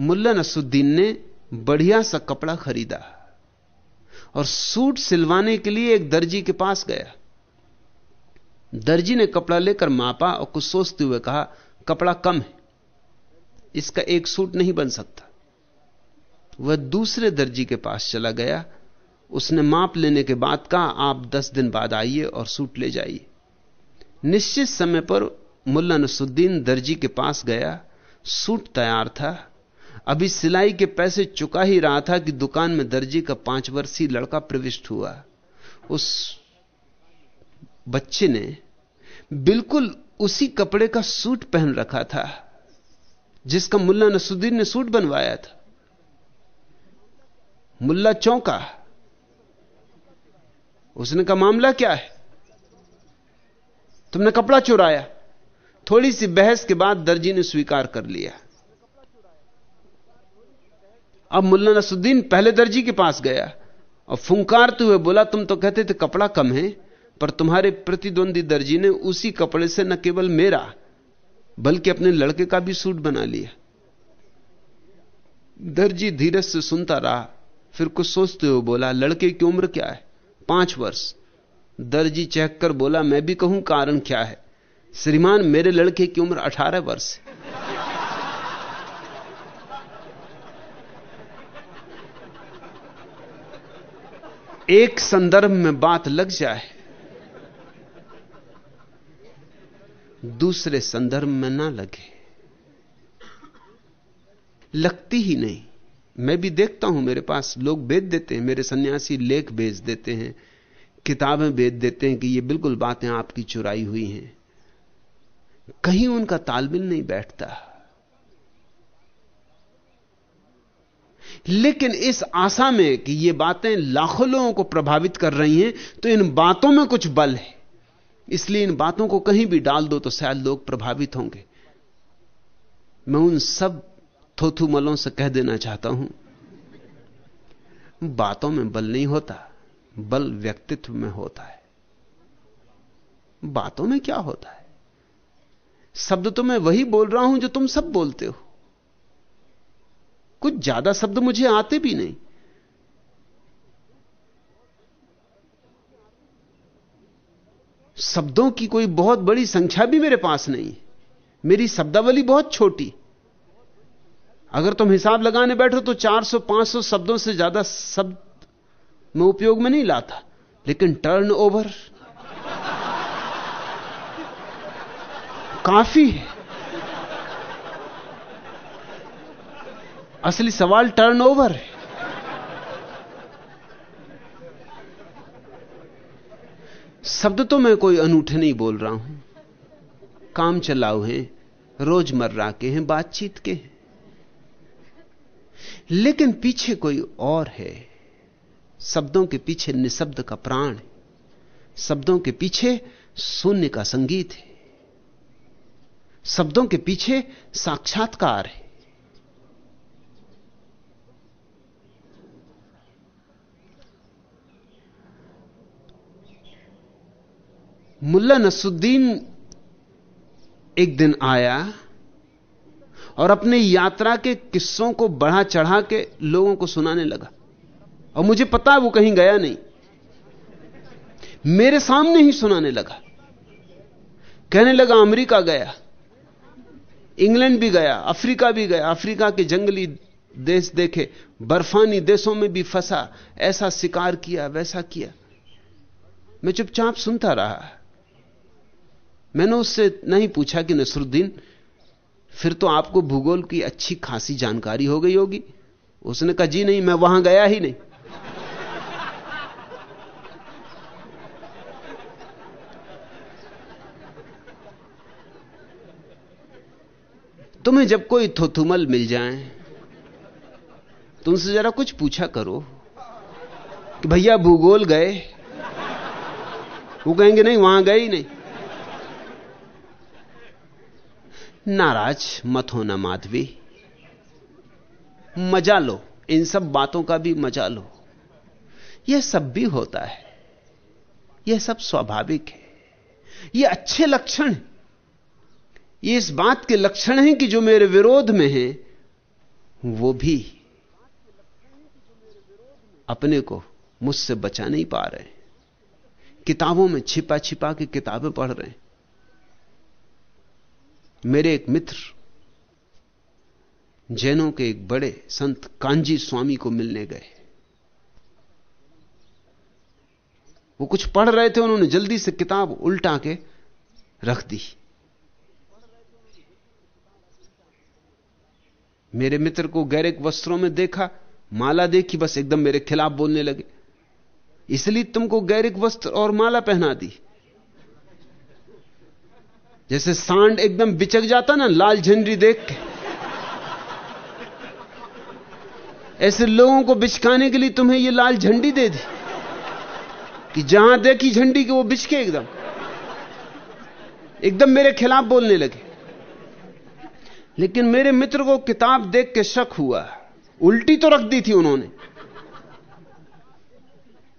मुल्ला नसुद्दीन ने बढ़िया सा कपड़ा खरीदा और सूट सिलवाने के लिए एक दर्जी के पास गया। दर्जी ने कपड़ा लेकर मापा और कुछ सोचते हुए कहा, कपड़ा कम है, इसका एक सूट नहीं बन सकता। वह दूसरे दर्जी के पास चला गया। उसने माप लेने के बाद कहा, आप दस दिन बाद आइए और सूट ले जाइए। निश्चित समय पर मुल्ला नसुद्दीन दर्जी के पास गया, सूट तैयार था। अभी सिलाई के पैसे चुका ही रहा था कि दुकान में दर्जी का पाँच वर्षीय लड़का प्रविष्ट हुआ। उस बच्चे ने बिल्कुल उसी कपड़े का सूट पहन रखा था, जिसका मुल्ला नसुद्दीन ने सूट बनवाया था। मुल्ला चौंका। उसने कहा, मामला क्या है? तुमने कपड़ा चुराया। थोड़ी सी बहस के बाद दर्जी ने स्वीकार कर लिया। अब मुल्ला नसुद्दीन पहले दर्जी के पास गया और फुंकारते हुए बोला, तुम तो कहते थे कपड़ा कम है, पर तुम्हारे प्रतिद्वंदी दर्जी ने उसी कपड़े से न केवल मेरा, बल्कि अपने लड़के का भी सूट बना लिया। दर्जी धीरज से सुनता रहा, फिर कुछ सोचते हुए बोला, लड़के की उम्र क्या है? पाँच वर्ष। दर्जी चहक कर बोला, मैं भी कहूँ कारण क्या है? श्रीमान मेरे लड़के की उम्र अठारह वर्ष है। एक संदर्भ में बात लग जाए, दूसरे संदर्भ में ना लगे। लगती ही नहीं। मैं भी देखता हूँ मेरे पास लोग भेज देते हैं, मेरे सन्यासी लेख भेज देते हैं। किताबें भेज देते हैं कि ये बिल्कुल बातें आपकी चुराई हुई हैं। कहीं उनका तालमेल नहीं बैठता। लेकिन इस आशा में कि ये बातें लाखों लोगों को प्रभावित कर रही हैं तो इन बातों में कुछ बल है। इसलिए इन बातों को कहीं भी डाल दो तो शायद लोग प्रभावित होंगे। मैं उन सब थोथू मलों से कह देना चाहता हूँ, बातों में बल नहीं होता। बल व्यक्तित्व में होता है। बातों में क्या होता है? शब्द तो मैं वही बोल रहा हूँ जो तुम सब बोलते हो। कुछ ज़्यादा शब्द मुझे आते भी नहीं। शब्दों की कोई बहुत बड़ी संख्या भी मेरे पास नहीं। मेरी शब्दावली बहुत छोटी। अगर तुम हिसाब लगाने बैठो तो 400-500 शब्दों से ज़्यादा शब्द मैं उपयोग में नहीं लाता, लेकिन टर्न ओवर काफ़ी है। असली सवाल टर्न ओवर है। शब्द तो मैं कोई अनूठे नहीं बोल रहा हूँ। काम चलाओ हैं, रोज़मर्रा के हैं, बातचीत के हैं। लेकिन पीछे कोई और है। शब्दों के पीछे निशब्द का प्राण है। शब्दों के पीछे शून्य का संगीत है। शब्दों के पीछे साक्षात्कार है। मुल्ला नसुद्दीन एक दिन आया और अपने यात्रा के किस्सों को बढ़ा चढ़ा के लोगों को सुनाने लगा। और मुझे पता है वो कहीं गया नहीं। मेरे सामने ही सुनाने लगा। कहने लगा, अमेरिका गया। इंग्लैंड भी गया, अफ्रीका भी गया। अफ्रीका के जंगली देश देखे, बर्फानी देशों में भी फंसा, ऐसा शिकार किया, वैसा किया। मैं चुपचाप सुनता रहा। मैंने उससे नहीं पूछा कि नसरुद्दीन, फिर तो आपको भूगोल की अच्छी खासी जानकारी हो गई होगी। उसने कहा, जी नहीं, मैं वहाँ गया ही नहीं। तुम्हें जब कोई थोथुमल मिल जाए, तुमसे जरा कुछ पूछा करो कि भैया भूगोल गए? वो कहेंगे, नहीं, वहाँ गए ही नहीं। नाराज़ मत होना माधवी। मज़ा लो, इन सब बातों का भी मज़ा लो। यह सब भी होता है। यह सब स्वाभाविक है। यह अच्छे लक्षण है ये इस बात के लक्षण हैं कि जो मेरे विरोध में हैं, वो भी अपने को मुझसे बचा नहीं पा रहे किताबों में छिपा छिपा के किताबें पढ़ रहे हैं। मेरे एक मित्र, जैनों के एक बड़े संत कांजी स्वामी को मिलने गए। वो कुछ पढ़ रहे थे, उन्होंने जल्दी से किताब उल्टा के रख दी। मेरे मित्र को गैरिक वस्त्रों में देखा, माला देखी, बस एकदम मेरे खिलाफ बोलने लगे। इसलिए तुमको गैरिक वस्त्र और माला पहना दी। जैसे सांड एकदम बिचक जाता ना, लाल झंडी देख के। ऐसे लोगों को बिचकाने के लिए तुम्हें यह लाल झंडी दे दी। कि जहाँ देखी झंडी के वो बिचके एकदम। एकदम मेरे खिलाफ बोलने लगे। लेकिन मेरे मित्र को किताब देख के शक हुआ। उल्टी तो रख दी थी उन्होंने।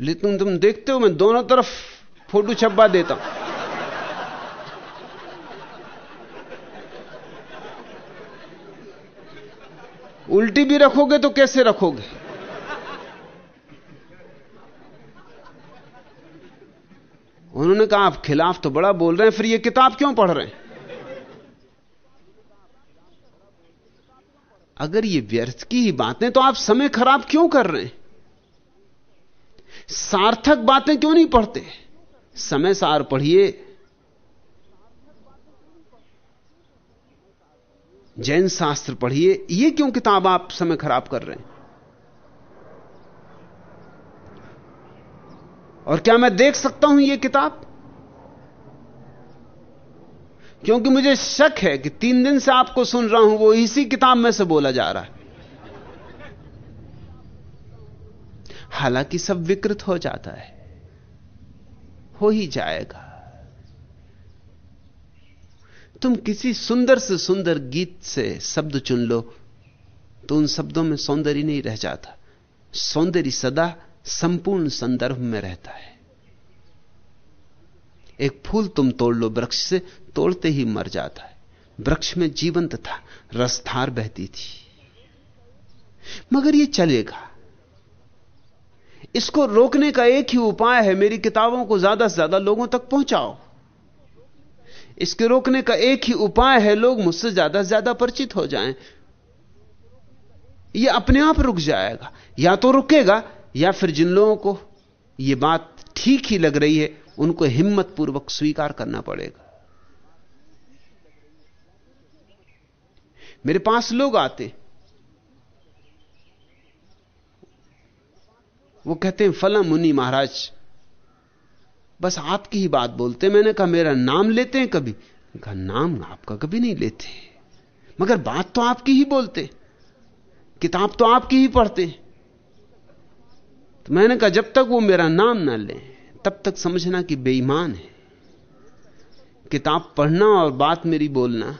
लेकिन तुम देखते हो, मैं दोनों तरफ़ फ़ोटो छपवा देता हूँ। उल्टी भी रखोगे तो कैसे रखोगे? उन्होंने कहा, आप खिलाफ तो बड़ा बोल रहे हैं, फिर ये किताब क्यों पढ़ रहे हैं? अगर ये व्यर्थ की ही बातें तो आप समय खराब क्यों कर रहे हैं? सार्थक बातें क्यों नहीं पढ़ते? समय सार पढ़िए। जैन शास्त्र पढ़िए। ये क्यों किताब आप समय खराब कर रहे हैं? और क्या मैं देख सकता हूँ ये किताब? क्योंकि मुझे शक है कि तीन दिन से आपको सुन रहा हूँ, वो इसी किताब में से बोला जा रहा है। हालाँकि सब विकृत हो जाता है। हो ही जाएगा। तुम किसी सुंदर से सुंदर गीत से शब्द चुन लो तो उन शब्दों में सौंदर्य नहीं रह जाता। सौंदर्य सदा संपूर्ण संदर्भ में रहता है। एक फूल तुम तोड़ लो वृक्ष से तोड़ते ही मर जाता है। वृक्ष में जीवंत था, रसधार बहती थी। मगर यह चलेगा। इसको रोकने का एक ही उपाय है, मेरी किताबों को ज़्यादा से ज़्यादा लोगों तक पहुंचाओ। इसके रोकने का एक ही उपाय है, लोग मुझसे ज़्यादा से ज़्यादा परिचित हो जाएँ। यह अपने आप रुक जाएगा। या तो रुकेगा, या फिर जिन लोगों को यह बात ठीक ही लग रही है, उनको हिम्मत पूर्वक स्वीकार करना पड़ेगा। मेरे पास लोग आते। वो कहते हैं, फला मुनि महाराज, बस आपकी ही बात बोलते। मैंने कहा, मेरा नाम लेते हैं कभी? कहा, नाम आपका कभी नहीं लेते। मगर बात तो आपकी ही बोलते। किताब तो आपकी ही पढ़ते। तो मैंने कहा, जब तक वो मेरा नाम ना ले, तब तक समझना कि बेईमान है। किताब पढ़ना और बात मेरी बोलना।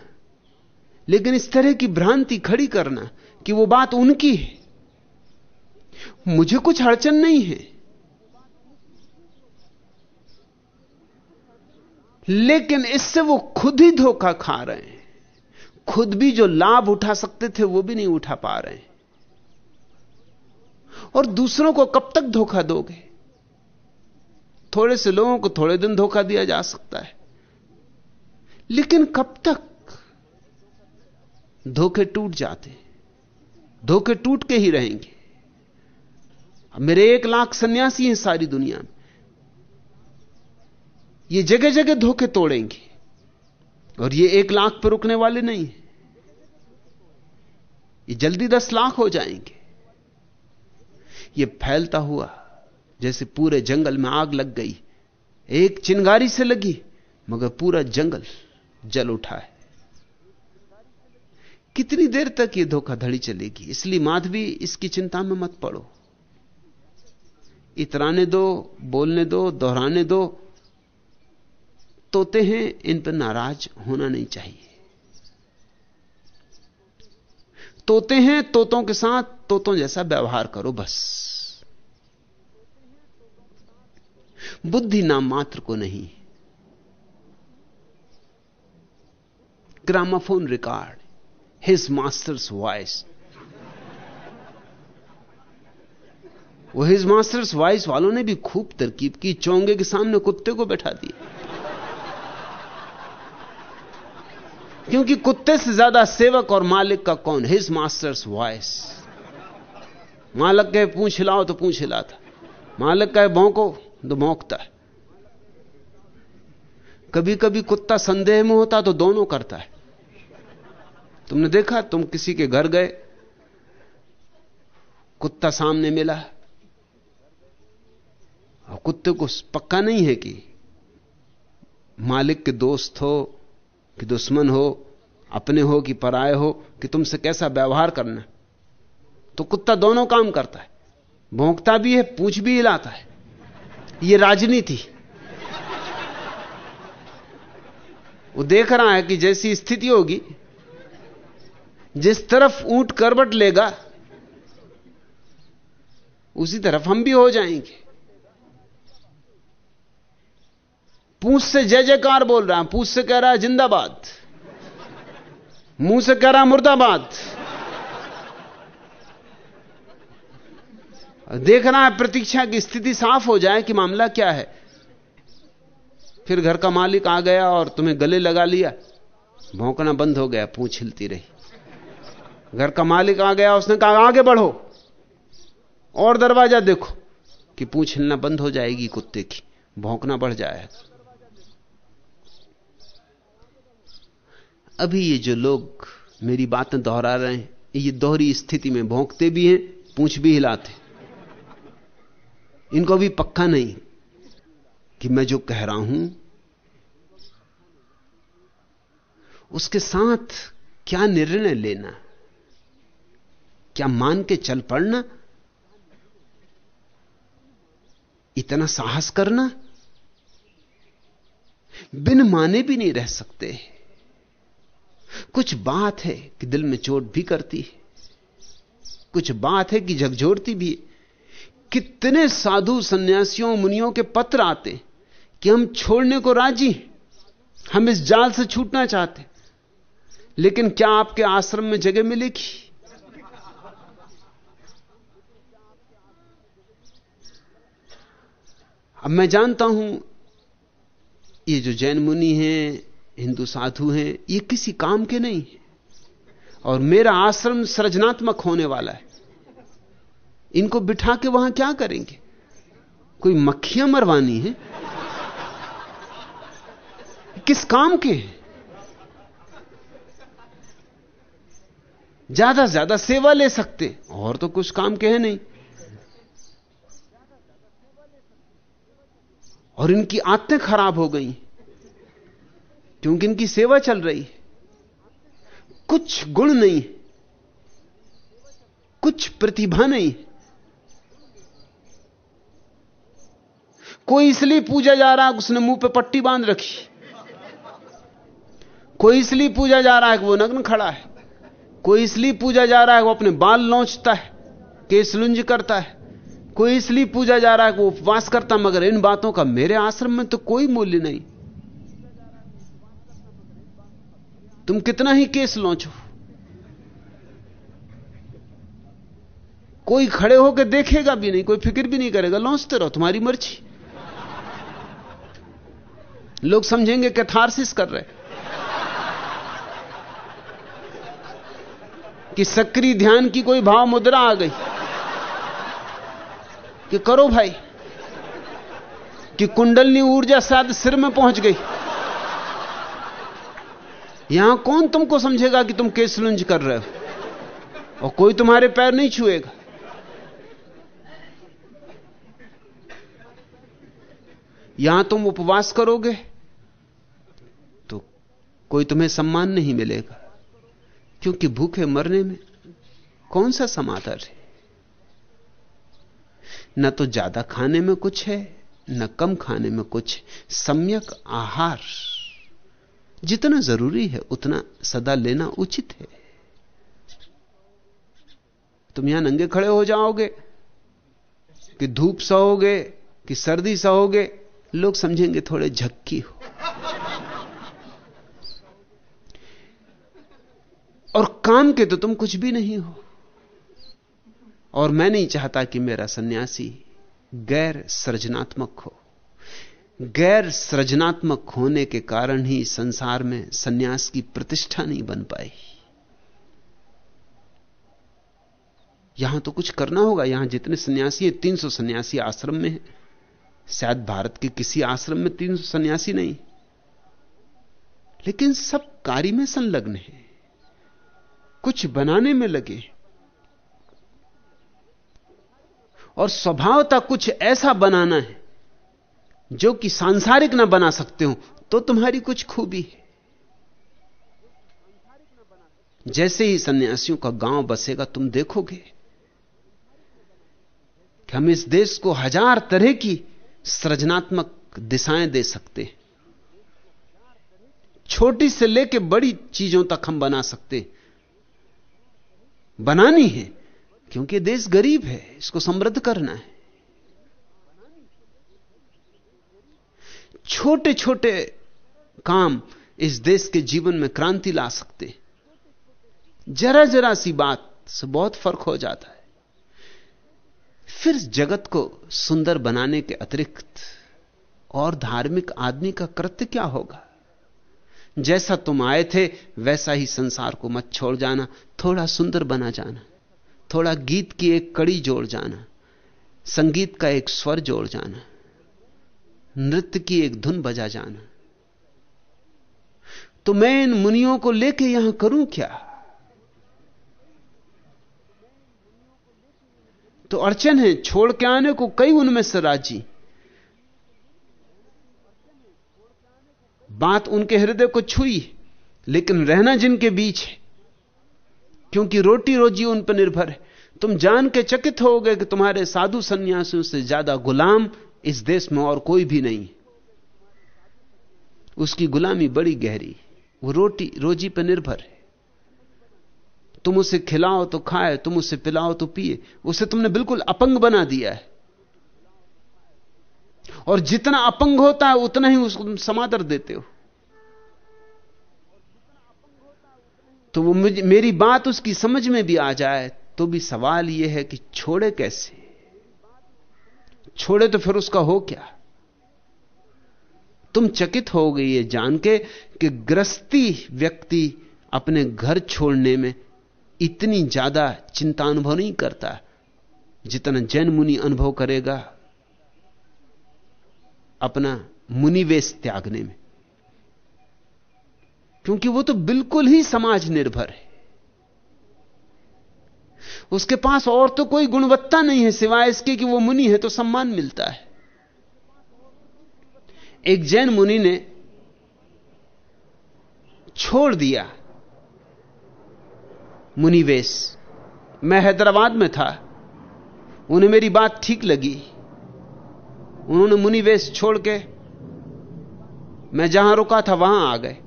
लेकिन इस तरह की भ्रांति खड़ी करना कि वो बात उनकी है। मुझे कुछ अड़चन नहीं है। लेकिन इससे वो खुद ही धोखा खा रहे हैं। खुद भी जो लाभ उठा सकते थे, वो भी नहीं उठा पा रहे हैं। और दूसरों को कब तक धोखा दोगे? थोड़े से लोगों को थोड़े दिन धोखा दिया जा सकता है। लेकिन कब तक? धोखे टूट जाते धोखे टूट के ही रहेंगे। मेरे एक लाख सन्यासी हैं सारी दुनिया में। ये जगह जगह धोखे तोड़ेंगे। और ये एक लाख पर रुकने वाले नहीं ये जल्दी दस लाख हो जाएँगे। ये फैलता हुआ, जैसे पूरे जंगल में आग लग गई। एक चिंगारी से लगी, मगर पूरा जंगल जल उठा है। कितनी देर तक यह धोखाधड़ी चलेगी? इसलिए माधवी, इसकी चिंता में मत पड़ो। इतराने दो, बोलने दो, दोहराने दो। तोते हैं, इन पर नाराज़ होना नहीं चाहिए। तोते हैं, तोतों के साथ तोतों जैसा व्यवहार करो बस। बुद्धि नाम मात्र को नहीं। Gramophone record. His Master's Voice वो हिज मास्टर्स वॉइस वालों ने भी खूब तरकीब की, चौंगे के सामने कुत्ते को बैठा दिया क्योंकि कुत्ते से ज़्यादा सेवक और मालिक का कौन? हिज मास्टर्स वॉइस मालिक कहे, पूछ हिलाओ तो पूछ हिलाता मालिक कहे भौंको तो भौंकता है। कभी कभी कुत्ता संदेह में होता तो दोनों करता है। तुमने देखा, तुम किसी के घर गए, कुत्ता सामने मिला। और कुत्ते को पक्का नहीं है कि मालिक के दोस्त हो, कि दुश्मन हो, अपने हो, कि पराए हो, कि तुमसे कैसा व्यवहार करना। तो कुत्ता दोनों काम करता है। भोंकता भी है, पूछ भी हिलाता है। ये राजनीति। वो देख रहा है कि जैसी स्थिति होगी जिस तरफ़ ऊँट करबट लेगा, उसी तरफ़ हम भी हो जाएँगे। पूछ से जय जयकार बोल रहा है, पूछ से कह रहा है जिंदाबाद। मुँह से कह रहा मुर्दाबाद। देख रहा है प्रतीक्षा की स्थिति साफ़ हो जाए कि मामला क्या है। फिर घर का मालिक आ गया और तुम्हें गले लगा लिया, भौंकना बंद हो गया, पूछ हिलती रही। घर का मालिक आ गया, उसने कहा, आगे बढ़ो। और दरवाज़ा देखो कि पूछ हिलना बंद हो जाएगी कुत्ते की, भौंकना बढ़ जाएगा अभी ये जो लोग मेरी बातें दोहरा रहे हैं, ये दोहरी स्थिति में भौंकते भी हैं, पूछ भी हिलाते इनको भी पक्का नहीं कि मैं जो कह रहा हूँ, उसके साथ क्या निर्णय लेना क्या मान के चल पड़ना? इतना साहस करना? बिन माने भी नहीं रह सकते। कुछ बात है कि दिल में चोट भी करती है। कुछ बात है कि झकझोरती भी है। कितने साधु सन्यासियों, मुनियों के पत्र आते कि हम छोड़ने को राज़ी हम इस जाल से छूटना चाहते लेकिन क्या आपके आश्रम में जगह मिलेगी? अब मैं जानता हूँ, ये जो जैन मुनि हैं, हिंदू साधु हैं, ये किसी काम के नहीं और मेरा आश्रम सृजनात्मक होने वाला है। इनको बिठा के वहाँ क्या करेंगे? कोई मक्खियाँ मरवानी है? किस काम के हैं? ज़्यादा ज़्यादा सेवा ले सकते और तो कुछ काम के हैं नहीं। और इनकी आदतें खराब हो गई, क्योंकि इनकी सेवा चल रही है। कुछ गुण नहीं, कुछ प्रतिभा नहीं। कोई इसलिए पूजा जा रहा है उसने मुँह पे पट्टी बाँध रखी। कोई इसलिए पूजा जा रहा है कि वो नग्न खड़ा है। कोई इसलिए पूजा जा रहा है वो अपने बाल लौचता है, केस लुंज करता है। कोई इसलिए पूजा जा रहा है कि उपवास करता मगर इन बातों का मेरे आश्रम में तो कोई मूल्य नहीं। तुम कितना ही केस लौचो कोई खड़े होकर देखेगा भी नहीं, कोई फ़िक्र भी नहीं करेगा, लौचते रहो, तुम्हारी मर्ज़ी। लोग समझेंगे कैथारसिस कर रहे कि सक्रिय ध्यान की कोई भाव मुद्रा आ गई। कि करो भाई, कि कुंडलनी ऊर्जा शायद सिर में पहुँच गई। यहाँ कौन तुमको समझेगा कि तुम केस लुंज कर रहे हो? और कोई तुम्हारे पैर नहीं छुएगा। यहाँ तुम उपवास करोगे तो कोई तुम्हें सम्मान नहीं मिलेगा, क्योंकि भूखे मरने में कौन सा समाधान है? न तो ज़्यादा खाने में कुछ है, न कम खाने में कुछ सम्यक आहार जितना ज़रूरी है, उतना सदा लेना उचित है। तुम यहाँ नंगे खड़े हो जाओगे, कि धूप सहोगे, कि सर्दी सहोगे, लोग समझेंगे थोड़े झक्की हो। और काम के तो तुम कुछ भी नहीं हो। और मैं नहीं चाहता कि मेरा सन्यासी गैर सृजनात्मक हो। गैर सृजनात्मक होने के कारण ही संसार में सन्यास की प्रतिष्ठा नहीं बन पाई। यहाँ तो कुछ करना होगा। यहाँ जितने सन्यासी हैं, तीन सौ सन्यासी आश्रम में है। शायद भारत के किसी आश्रम में तीन सौ सन्यासी नहीं। लेकिन सब कार्य में संलग्न है। कुछ बनाने में लगे और स्वभावता कुछ ऐसा बनाना है, जो कि सांसारिक ना बना सकते हो तो तुम्हारी कुछ खूबी है। जैसे ही सन्यासियों का गाँव बसेगा, तुम देखोगे कि हम इस देश को हज़ार तरह की सृजनात्मक दिशाएँ दे सकते हैं। छोटी से लेकर बड़ी चीज़ों तक हम बना सकते बनानी है। क्योंकि देश गरीब है, इसको समृद्ध करना है। छोटे छोटे काम इस देश के जीवन में क्रांति ला सकते जरा जरा सी बात से बहुत फ़र्क हो जाता है। फिर जगत को सुंदर बनाने के अतिरिक्त और धार्मिक आदमी का कृत्य क्या होगा? जैसा तुम आए थे, वैसा ही संसार को मत छोड़ जाना, थोड़ा सुंदर बना जाना। थोड़ा गीत की एक कड़ी जोड़ जाना, संगीत का एक स्वर जोड़ जाना, नृत्य की एक धुन बजा जाना। तो मैं इन मुनियों को लेके यहाँ करूँ क्या? तो अड़चन है, छोड़ के आने को कई उनमें से राज़ी। बात उनके हृदय को छुई, लेकिन रहना जिनके बीच है। क्योंकि रोटी रोजी उन पर निर्भर है। तुम जान के चकित हो गए कि तुम्हारे साधु सन्यासियों से ज़्यादा गुलाम इस देश में और कोई भी नहीं। उसकी गुलामी बड़ी गहरी वो रोटी रोजी पर निर्भर है। तुम उसे खिलाओ तो खाए, तुम उसे पिलाओ तो पिए। उसे तुमने बिल्कुल अपंग बना दिया है। और जितना अपंग होता है, उतना ही उसको तुम समादर देते हो। तो वो मुझे, मेरी बात उसकी समझ में भी आ जाए तो भी सवाल यह है कि छोड़े कैसे? छोड़े तो फिर उसका हो क्या? तुम चकित हो गई ये जान के कि ग्रस्ती व्यक्ति अपने घर छोड़ने में इतनी ज़्यादा चिंता अनुभव नहीं करता, जितना जैन मुनि अनुभव करेगा अपना मुनिवेश त्यागने में। क्योंकि वो तो बिल्कुल ही समाज निर्भर है। उसके पास और तो कोई गुणवत्ता नहीं है, सिवाय इसके कि वो मुनि है तो सम्मान मिलता है। एक जैन मुनि ने छोड़ दिया मुनिवेश। मैं हैदराबाद में था, उन्हें मेरी बात ठीक लगी। उन्होंने मुनिवेश छोड़ के मैं जहाँ रुका था, वहाँ आ गए।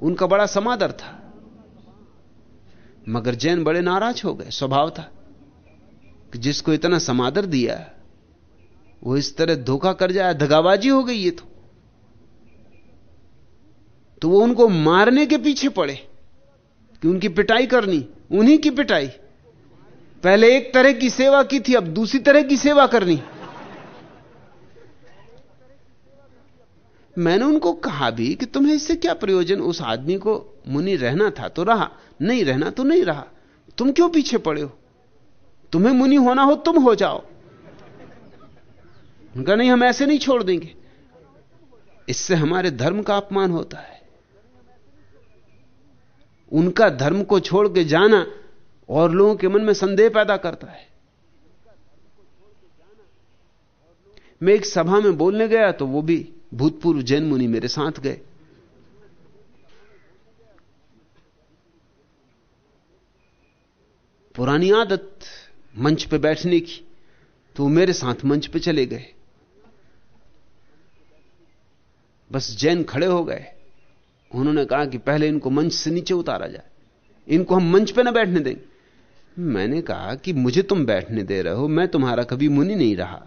उनका बड़ा समादर था। मगर जैन बड़े नाराज़ हो गए, स्वभाव था कि जिसको इतना समादर दिया वो इस तरह धोखा कर जाए, धगाबाजी हो गई ये तो। तो वो उनको मारने के पीछे पड़े कि उनकी पिटाई करनी, उन्हीं की पिटाई। पहले एक तरह की सेवा की थी, अब दूसरी तरह की सेवा करनी। मैंने उनको कहा भी कि तुम्हें इससे क्या प्रयोजन? उस आदमी को मुनि रहना था तो रहा। नहीं रहना तो नहीं रहा। तुम क्यों पीछे पड़े हो? तुम्हें मुनि होना हो, तुम हो जाओ। उनका, नहीं, हम ऐसे नहीं छोड़ देंगे। इससे हमारे धर्म का अपमान होता है। उनका धर्म को छोड़ के जाना और लोगों के मन में संदेह पैदा करता है। मैं एक सभा में बोलने गया तो वो भी भूतपूर्व जैन मुनि मेरे साथ गए। पुरानी आदत मंच पे बैठने की तो मेरे साथ मंच पे चले गए। बस जैन खड़े हो गए। उन्होंने कहा कि पहले इनको मंच से नीचे उतारा जाए। इनको हम मंच पे ना बैठने देंगे मैंने कहा कि मुझे तुम बैठने दे रहे हो, मैं तुम्हारा कभी मुनि नहीं रहा।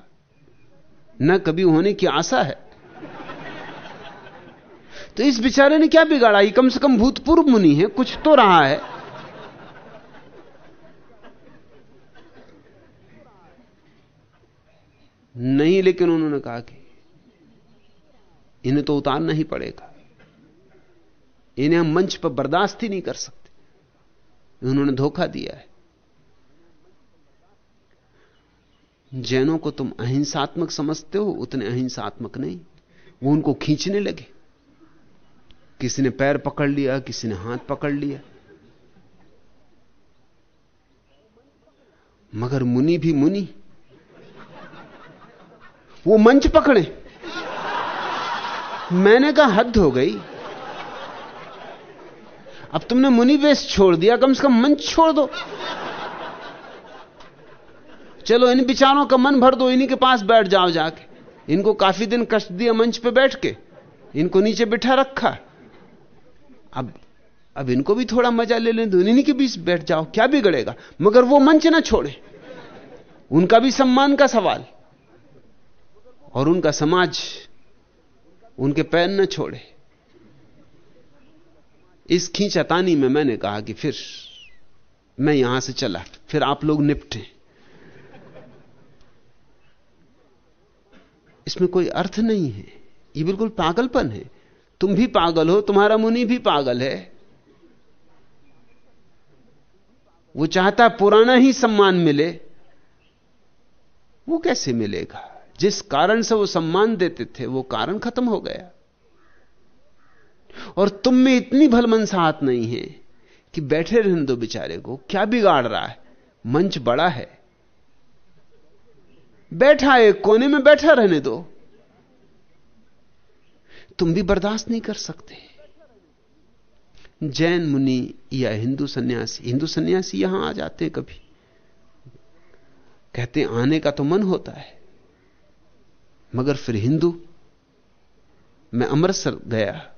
न कभी होने की आशा है। तो इस बेचारे ने क्या बिगाड़ा? कम से कम भूतपूर्व मुनि है, कुछ तो रहा है। नहीं, लेकिन उन्होंने कहा कि इन्हें तो उतारना ही पड़ेगा। इन्हें हम मंच पर बर्दाश्त ही नहीं कर सकते। उन्होंने धोखा दिया है। जैनों को तुम अहिंसात्मक समझते हो, उतने अहिंसात्मक नहीं। वो उनको खींचने लगे। किसी ने पैर पकड़ लिया, किसी ने हाथ पकड़ लिया। मगर मुनि भी मुनि। वो मंच पकड़े। मैंने कहा, हद हो गई। अब तुमने मुनि वेश छोड़ दिया, कम से कम मंच छोड़ दो। चलो, इन बिचारों का मन भर दो, इन्हीं के पास बैठ जाओ जाके। इनको काफ़ी दिन कष्ट दिया मंच पे बैठ के। इनको नीचे बिठा रखा। अब अब इनको भी थोड़ा मज़ा ले लें दो इन्हीं के बीच बैठ जाओ, क्या बिगड़ेगा? मगर वो मंच ना छोड़े। उनका भी सम्मान का सवाल। और उनका समाज, उनके पैर न छोड़े। इस खींचतानी में मैंने कहा कि फिर मैं यहाँ से चला, फिर आप लोग निपटे। इसमें कोई अर्थ नहीं है। ये बिल्कुल पागलपन है। तुम भी पागल हो, तुम्हारा मुनि भी पागल है। वो चाहता पुराना ही सम्मान मिले, वो कैसे मिलेगा? जिस कारण से वो सम्मान देते थे, वो कारण खत्म हो गया। और तुम में इतनी भलमनसाहत नहीं है कि बैठे रहने दो बेचारे को, क्या बिगाड़ रहा है? मंच बड़ा है। बैठा एक कोने में बैठा रहने दो। तुम भी बर्दाश्त नहीं कर सकते। जैन मुनि या हिंदू सन्यासी हिंदू सन्यासी यहाँ आ जाते हैं कभी। कहते आने का तो मन होता है। मगर फिर हिंदू, मैं अमृतसर गया।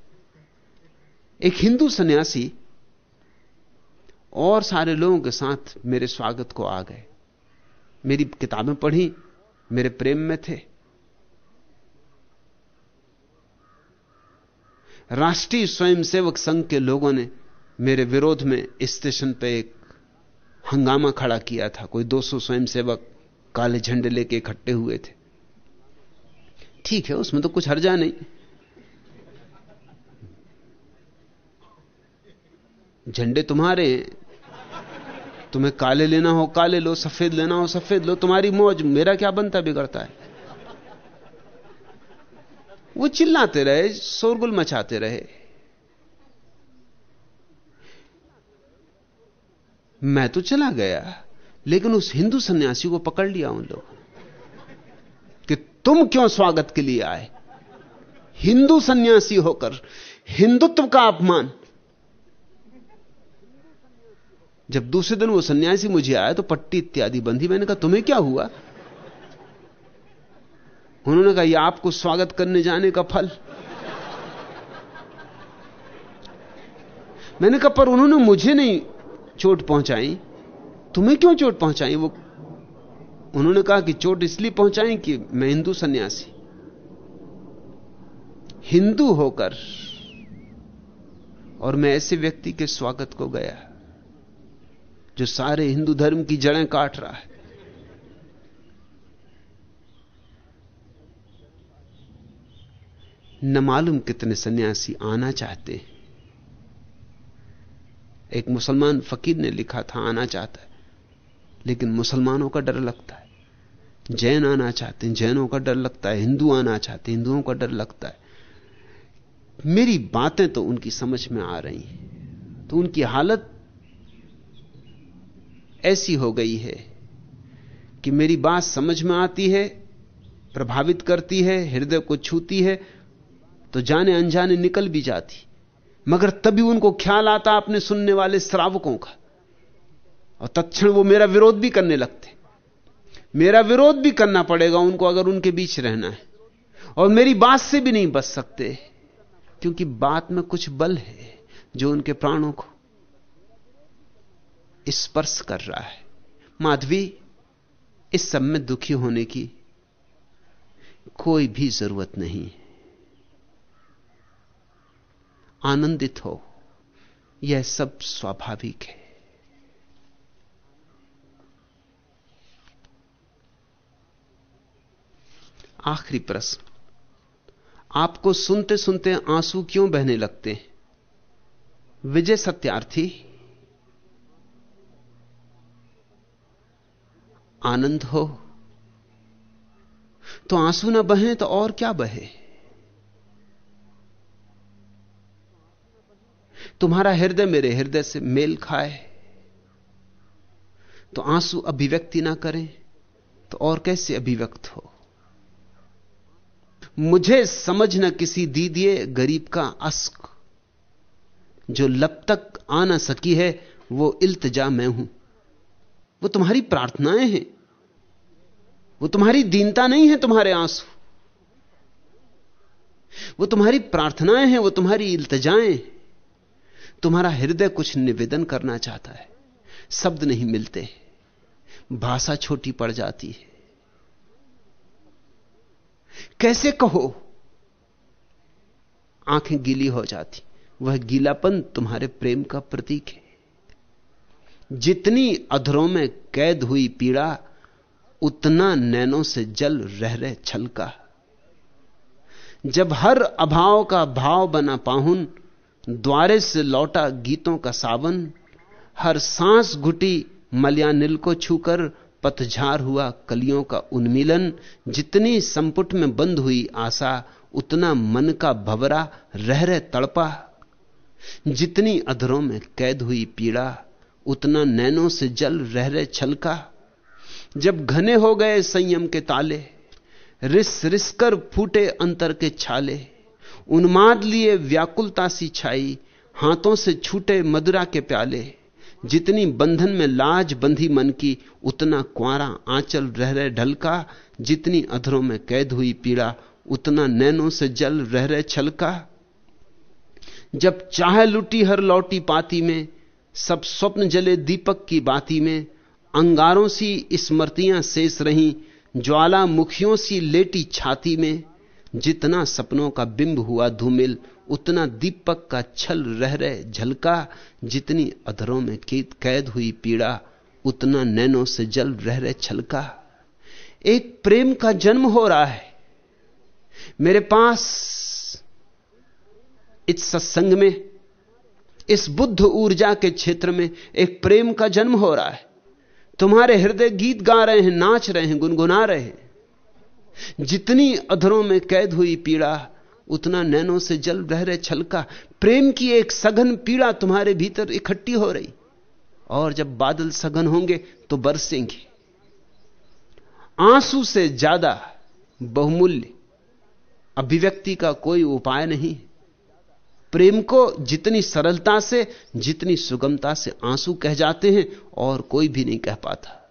एक हिंदू सन्यासी और सारे लोगों के साथ मेरे स्वागत को आ गए। मेरी किताबें पढ़ी, मेरे प्रेम में थे। राष्ट्रीय स्वयंसेवक संघ के लोगों ने मेरे विरोध में स्टेशन पे एक हंगामा खड़ा किया था। कोई 200 स्वयंसेवक काले झंडे लेके इकट्ठे हुए थे। ठीक है, उसमें तो कुछ हर्जा नहीं। झंडे तुम्हारे तुम्हें काले लेना हो, काले लो, सफ़ेद लेना हो, सफ़ेद लो। तुम्हारी मौज मेरा क्या बनता, बिगड़ता है? वो चिल्लाते रहे, शोरगुल मचाते रहे। मैं तो चला गया, लेकिन उस हिंदू सन्यासी को पकड़ लिया उन लोगों कि तुम क्यों स्वागत के लिए आए? हिंदू सन्यासी होकर, हिंदुत्व का अपमान। जब दूसरे दिन वो सन्यासी मुझे आया तो पट्टी इत्यादि बंधी। मैंने कहा, तुम्हें क्या हुआ? उन्होंने कहा यह आपको स्वागत करने जाने का फल। मैंने कहा, पर उन्होंने मुझे नहीं चोट पहुंचाई। तुम्हें क्यों चोट पहुंचाई? वो उन्होंने कहा कि चोट इसलिए पहुंचाई कि मैं हिंदू सन्यासी। हिंदू होकर और मैं ऐसे व्यक्ति के स्वागत को गया, जो सारे हिंदू धर्म की जड़ें काट रहा है। न मालूम कितने सन्यासी आना चाहते हैं। एक मुसलमान फकीर ने लिखा था, आना चाहता है। लेकिन मुसलमानों का डर लगता है। जैन आना चाहते हैं, जैनों का डर लगता है। हिंदू आना चाहते हैं, हिंदुओं का डर लगता है। मेरी बातें तो उनकी समझ में आ रही हैं। तो उनकी हालत ऐसी हो गई है कि मेरी बात समझ में आती है, प्रभावित करती है, हृदय को छूती है तो जाने अनजाने निकल भी जाती। मगर तभी उनको ख्याल आता अपने सुनने वाले श्रावकों का। और तत्क्षण वो मेरा विरोध भी करने लगते। मेरा विरोध भी करना पड़ेगा उनको अगर उनके बीच रहना है। और मेरी बात से भी नहीं बच सकते। क्योंकि बात में कुछ बल है जो उनके प्राणों को स्पर्श कर रहा है। माधवी, इस सब में दुखी होने की कोई भी ज़रूरत नहीं है। आनंदित हो। यह सब स्वाभाविक है। आखिरी प्रश्न। आपको सुनते सुनते आँसू क्यों बहने लगते हैं? विजय सत्यार्थी। आनंद हो। तो आँसू ना बहे तो और क्या बहे? तुम्हारा हृदय मेरे हृदय से मेल खाए। तो आँसू अभिव्यक्ति ना करें तो और कैसे अभिव्यक्त हो? मुझे समझ न किसी दीदिए गरीब का अस्क। जो लब तक आ ना सकी है, वो इल्तजा मैं हूँ। वो तुम्हारी प्रार्थनाएँ हैं। वो तुम्हारी दीनता नहीं है, तुम्हारे आँसू। वो तुम्हारी प्रार्थनाएँ हैं, वो तुम्हारी इल्तजाएँ तुम्हारा हृदय कुछ निवेदन करना चाहता है। शब्द नहीं मिलते भाषा छोटी पड़ जाती है। कैसे कहो? आँखें गीली हो जाती। वह गीलापन तुम्हारे प्रेम का प्रतीक है। जितनी अधरों में कैद हुई पीड़ा, उतना नैनों से जल रह रहे छलका। जब हर अभाव का भाव बना पाहुन द्वारे से लौटा गीतों का सावन, हर सांस घुटी मलयानिल को छूकर पतझार हुआ कलियों का उन्मिलन। जितनी संपुट में बंद हुई आशा, उतना मन का भवरा, रह रहे तड़पा। जितनी अधरों में कैद हुई पीड़ा, उतना नैनों से जल रह रहे छलका। जब घने हो गए संयम के ताले, रिस रिस कर फूटे अंतर के छाले उन्माद लिए व्याकुलता सी छाई, हाथों से छूटे मदुरा के प्याले। जितनी बंधन में लाज बंधी मन की, उतना कुआरा आंचल रह रहे ढलका। जितनी अधरों में कैद हुई पीड़ा, उतना नैनों से जल रह रहे छलका। जब चाह लुटी हर लौटी पाती में, सब स्वप्न जले दीपक की बाती में। अंगारों सी स्मृतियाँ शेष रही ज्वाला मुखियों सी लेटी छाती में। जितना सपनों का बिंब हुआ धूमिल, उतना दीपक का छल रह रहे झलका, जितनी अधरों में कीत कैद हुई पीड़ा, उतना नैनों से जल रह रहे छलका। एक प्रेम का जन्म हो रहा है। मेरे पास इस सत्संग में, इस बुद्ध ऊर्जा के क्षेत्र में एक प्रेम का जन्म हो रहा है। तुम्हारे हृदय गीत गा रहे हैं, नाच रहे हैं, गुनगुना रहे हैं। जितनी अधरों में कैद हुई पीड़ा, उतना नैनों से जल रह रहे छलका, प्रेम की एक सघन पीड़ा तुम्हारे भीतर इकट्ठी हो रही। और जब बादल सघन होंगे तो बरसेंगे। आँसू से ज़्यादा बहुमूल्य अभिव्यक्ति का कोई उपाय नहीं। प्रेम को जितनी सरलता से, जितनी सुगमता से आँसू कह जाते हैं, और कोई भी नहीं कह पाता।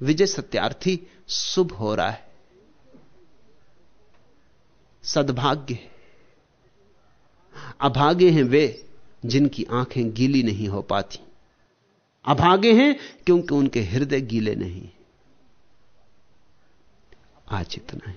विजय सत्यार्थी, शुभ हो रहा है। सद्भाग्य अभागे हैं वे जिनकी आँखें गीली नहीं हो पाती। अभागे हैं क्योंकि उनके हृदय गीले नहीं। आज इतना ही।